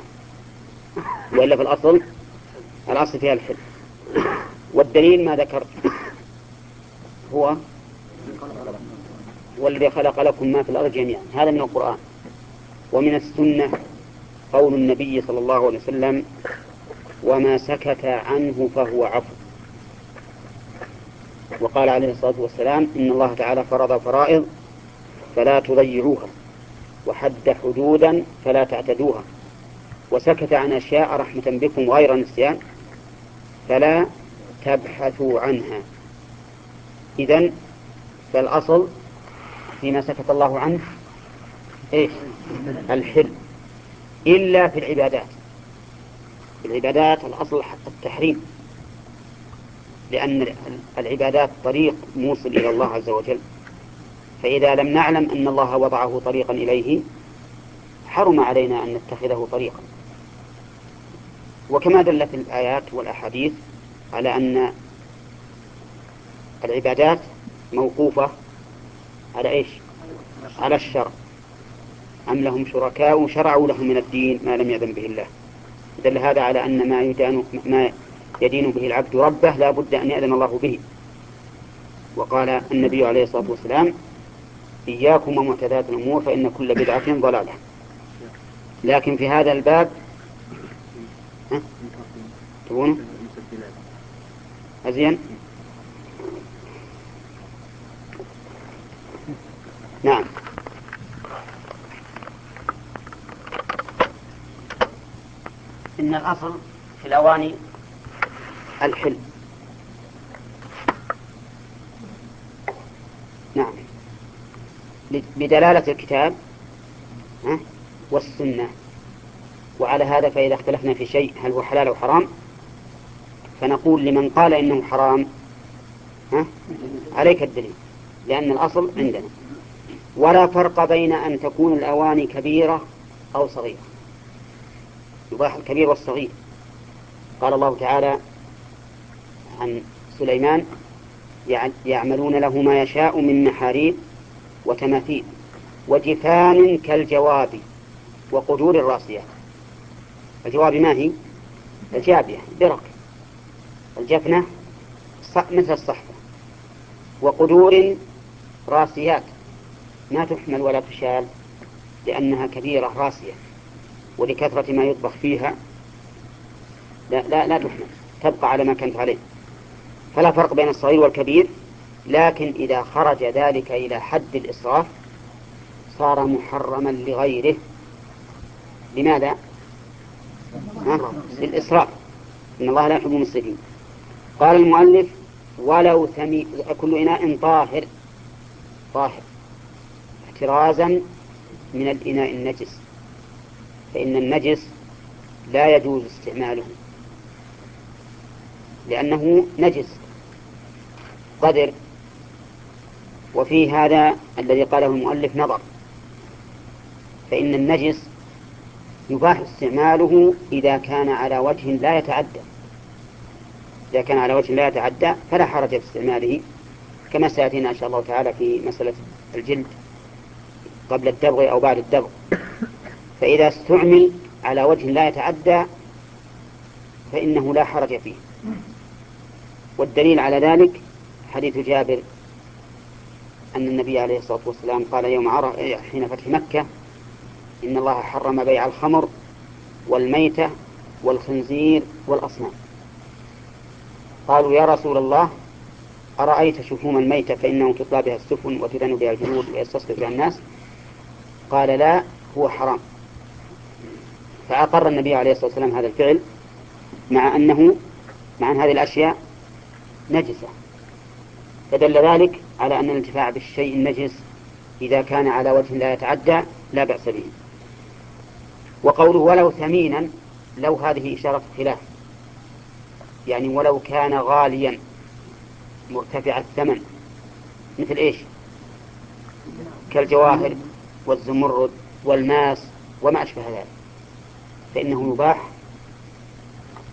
وإلا في الأصل الأصل فيها الحل. والدليل ما ذكرت هو والذي خلق لكم ما في الأرض جميعا. هذا من القرآن. ومن السنة قول النبي صلى الله عليه وسلم وما سكت عنه فهو عفو. وقال عليه الصلاة والسلام إن الله تعالى فرض فرائض فلا تضيعوها. وحد حدودا فلا تعتدوها. وسكت عن أشياء رحمة بكم غير نسيان فلا تبحثوا عنها. إذن فالأصل فيما سكت الله عنه إيش؟ الحل. إلا في العبادات. في العبادات الأصل التحريم. لأن العبادات طريق موصل إلى الله عز وجل. فإذا لم نعلم أن الله وضعه طريقا إليه حرم علينا أن نتخذه طريقا. وكما دلت الآيات والأحاديث على أن العبادات موقوفة على إيش؟ على الشرع أم لهم شركاء شرعوا لهم من الدين ما لم يأذن به الله. دل هذا على أن ما يدان ما يدين به العبد ربه لا بد أن يأذن الله به. وقال النبي عليه الصلاة والسلام إياكم ومعتدات الأمور فإن كل بدعة ضلالة. لكن في هذا الباب تبونه أزين؟ نعم. إن الأصل في الأواني الحل نعم. بدلالة الكتاب والسنة. وعلى هذا فإذا اختلفنا في شيء هل هو حلال أو حرام فنقول لمن قال إنه حرام ها؟ عليك الدليل لأن الأصل عندنا. ولا فرق بين أن تكون الأواني كبيرة أو صغيرة. يباح الكبير والصغير. قال الله تعالى عن سليمان يعملون له ما يشاء من محاريب وتماثيل وجفان كالجواب وقدور الراسيات الجواب ما هي؟ الجابية برك الجفنة مثل الصحفة. وقدور راسيات. ما تحمل ولا تشال لأنها كبيرة راسية. ولكثرة ما يطبخ فيها لا لا لا تحمل. تبقى على ما كانت عليه. فلا فرق بين الصغير والكبير. لكن إذا خرج ذلك إلى حد الإسراف صار محرما لغيره. لماذا؟ للإسراف. إن الله لا يحب المسرفين قال المؤلف ولو ثمي كل إناء طاهر. طاهر. احترازا من الإناء النجس. فإن النجس لا يجوز استعماله. لأنه نجس. قدر. وفي هذا الذي قاله المؤلف نظر. فإن النجس يباح استعماله إذا كان على وجه لا يتعدى. إذا كان على وجه لا يتعدى فلا حرج في استعماله كما سيأتينا إن شاء الله تعالى في مسألة الجلد قبل الدبغ أو بعد الدبغ. فإذا استعمل على وجه لا يتعدى فإنه لا حرج فيه. والدليل على ذلك حديث جابر أن النبي عليه الصلاة والسلام قال يوم عرف حين فتح مكة إن الله حرم بيع الخمر والميتة والخنزير والأصنام. قالوا يا رسول الله أرأيت شحوم الميتة فإنه تطلى بها السفن وتدن بها الجلود ويستصدق بها الناس؟ قال لا هو حرام. فأقر النبي عليه الصلاة والسلام هذا الفعل مع أنه مع أن هذه الأشياء نجسة. فدل ذلك على أن الانتفاع بالشيء النجس إذا كان على وجه لا يتعدى لا بأس به. وقوله ولو ثمينا لو هذه إشارة خلاف. يعني ولو كان غاليا مرتفع الثمن مثل إيش؟ كالجواهر والزمرد والماس وما أشبه ذلك. فإنه يباح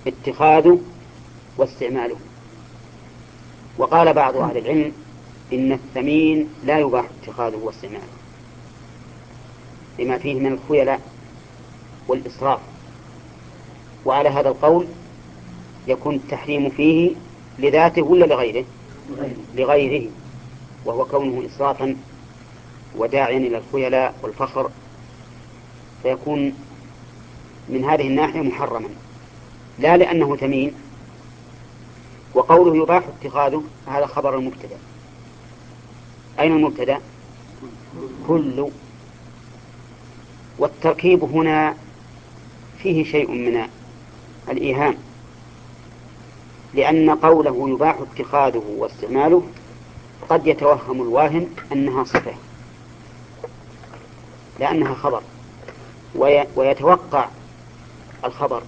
اتخاذه واستعماله. وقال بعض أهل العلم إن الثمين لا يباح اتخاذه واستعماله لما فيه من الخيلاء والإسراف. وعلى هذا القول يكون التحريم فيه لذاته ولا لغيره؟ لغيره. وهو كونه إسرافا وداعيا إلى الخيلاء والفخر. فيكون من هذه الناحية محرما. لا لأنه ثمين وقوله يباح اتخاذه هذا خبر المبتدا. أين المبتدا؟ كل. والتركيب هنا فيه شيء من الإيهام لأن قوله يباح اتخاذه واستعماله قد يتوهم الواهم أنها صفة لأنها خبر ويتوقع الخبر.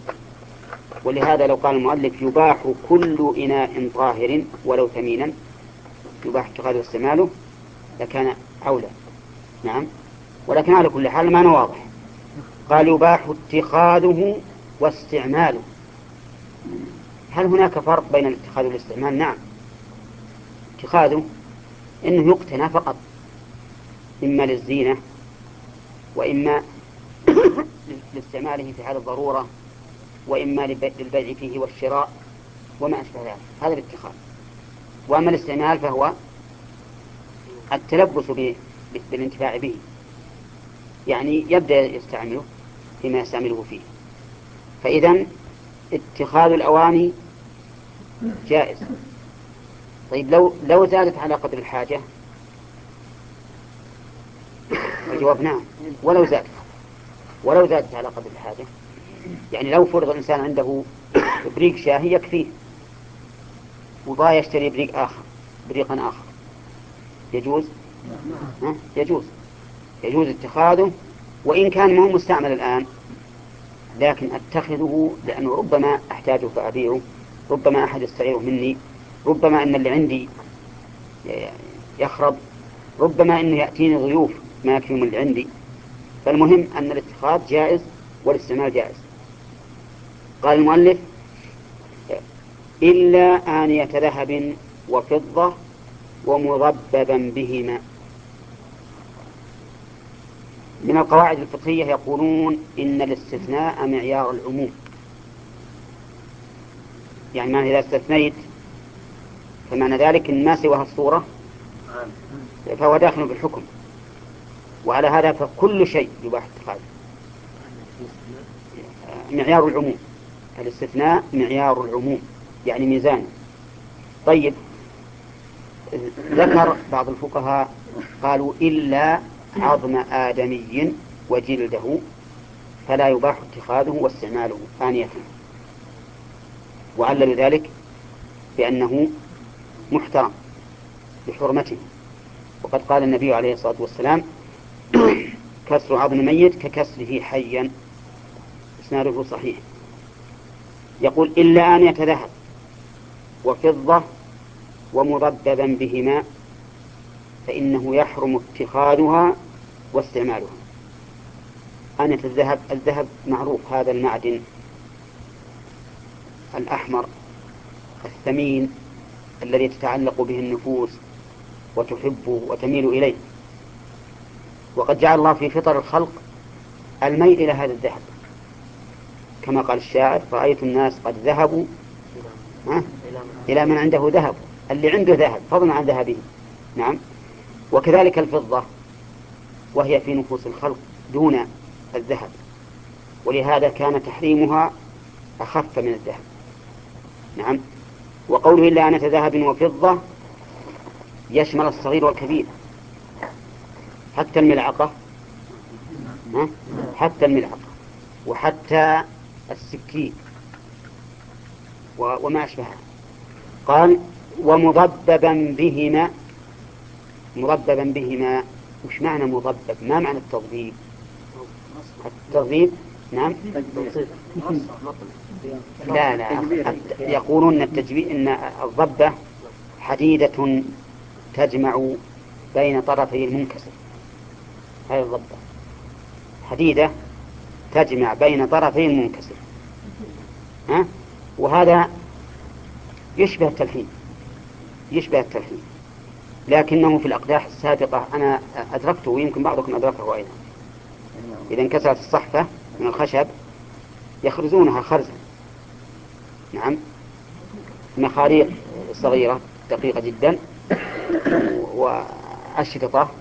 ولهذا لو قال المؤلف يباح كل إناء طاهر ولو ثمينا يباح اتخاذه واستعماله لكان أولى. نعم. ولكن على كل حال المعنى واضح. قال يباح اتخاذه واستعماله. هل هناك فرق بين الاتخاذ والاستعمال؟ نعم. اتخاذه إنه يقتنى فقط إما للزينة وإما لاستعماله في حال الضرورة وإما للبيع فيه والشراء وما أشبه ذلك. هذا الاتخاذ. وأما الاستعمال فهو التلبس بالانتفاع به. يعني يبدأ يستعمله فيما يستعمله فيه. فاذا اتخاذ الأواني جائز. طيب لو لو زادت على قدر الحاجة؟ الجواب نعم. ولو زادت. ولو زادت على قدر الحاجة؟ يعني لو فرض الإنسان عنده بريق شاهي يكفيه وبغى يشتري بريق آخر بريقا آخر. يجوز؟ ها؟ يجوز. يجوز اتخاذه وإن كان ما هو مستعمل الآن لكن أتخذه لأنه ربما أحتاجه فأبيعه ربما أحد يستعيره مني ربما أن اللي عندي يخرب ربما أنه يأتيني ضيوف ما يكفيهم اللي عندي. فالمهم أن الاتخاذ جائز والاستعمال جائز. قال المؤلف إلا آنية ذهب وفضة ومضببا بهما. من القواعد الفقهية يقولون إن الاستثناء معيار العموم. يعني ما إذا استثنيت فمعنى ذلك أن ما سواها الصورة فهو داخل بالحكم وعلى هذا فكل شيء يباح اتخاذه معيار العموم. الاستثناء معيار العموم يعني ميزان. طيب ذكر بعض الفقهاء قالوا إلا عظم آدمي وجلده فلا يباح اتخاذه واستعماله آنية. وعلل ذلك بأنه محترم بحرمته. وقد قال النبي عليه الصلاة والسلام كسر عظم ميت ككسره حيا. إسناده صحيح. يقول إلا أن يتذهب وفضة ومضببا بهما فإنه يحرم اتخاذها واستعمالها. أنية الذهب الذهب معروف هذا المعدن الأحمر الثمين الذي تتعلق به النفوس وتحبه وتميل إليه. وقد جعل الله في فطر الخلق الميل إلى هذا الذهب. كما قال الشاعر رأيت الناس قد ذهبوا. إلى من عنده ذهب. اللي عنده ذهب فضلا عن ذهبه. نعم. وكذلك الفضة وهي في نفوس الخلق دون الذهب. ولهذا كان تحريمها أخف من الذهب. نعم. وقوله إلا أنة ذهب وفضة يشمل الصغير والكبير. حتى الملعقة. حتى الملعقة. وحتى السكين. وما أشبهها. قال ومضببا بهما. مضببا بهما. وش معنى مضبب؟ ما معنى التضبيب؟ التضبيب؟ نعم. لا لا. يقولون التجبيب إن الضبة حديدة تجمع بين طرفي المنكسر. هذه الضبة. حديدة تجمع بين طرفي المنكسر ها؟ وهذا يشبه التلحين يشبه التلحين لكنه في الأقداح السابقة أنا أدركته ويمكن بعضكم أدركه أيضا. إذا انكسرت الصحفة من الخشب يخرزونها خرزا. نعم. مخاريق صغيرة دقيقة جدا. وأشرطة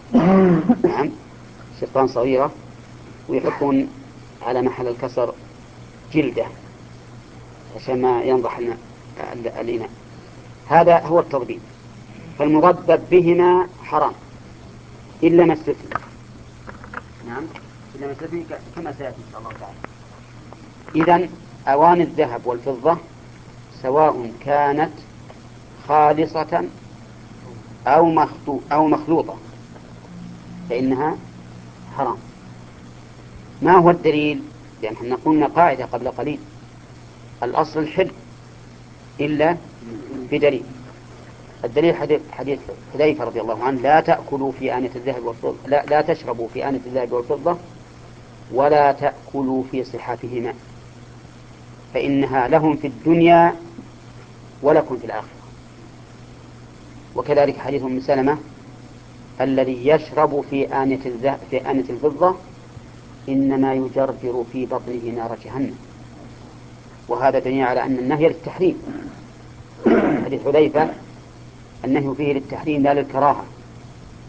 نعم. شرطان صغيرة. ويحطون على محل الكسر جلدة عشان ما ينضح الإناء. هذا هو التضبيب فالمضبب بهما حرام إلا ما استثنى نعم؟ إلا ما استثنى كما سيأتي إن شاء الله تعالى. إذا أواني الذهب والفضة سواء كانت خالصة أو أو مخلوطة فإنها حرام. ما هو الدليل؟ لأن إحنا قلنا قاعدة قبل قليل. الأصل الحل إلا بدليل الدليل حديث حديث حذيفة رضي الله عنه لا تأكلوا في آنية الذهب والفضة لا, لا تشربوا في آنية الذهب والفضة ولا تأكلوا في صحافهما فإنها لهم في الدنيا ولكم في الآخرة. وكذلك حديث أم سلمة الذي يشرب في آنية في آنية الفضة إنما يجرجر في بطنه نار جهنم. وهذا دليل على أن النهي للتحريم. حديث حذيفة النهي فيه للتحريم لا للكراهة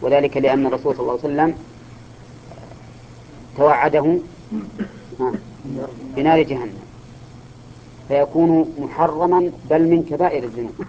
وذلك لأن الرسول صلى الله عليه وسلم توعده بنار جهنم فيكون محرما بل من كبائر الذنوب.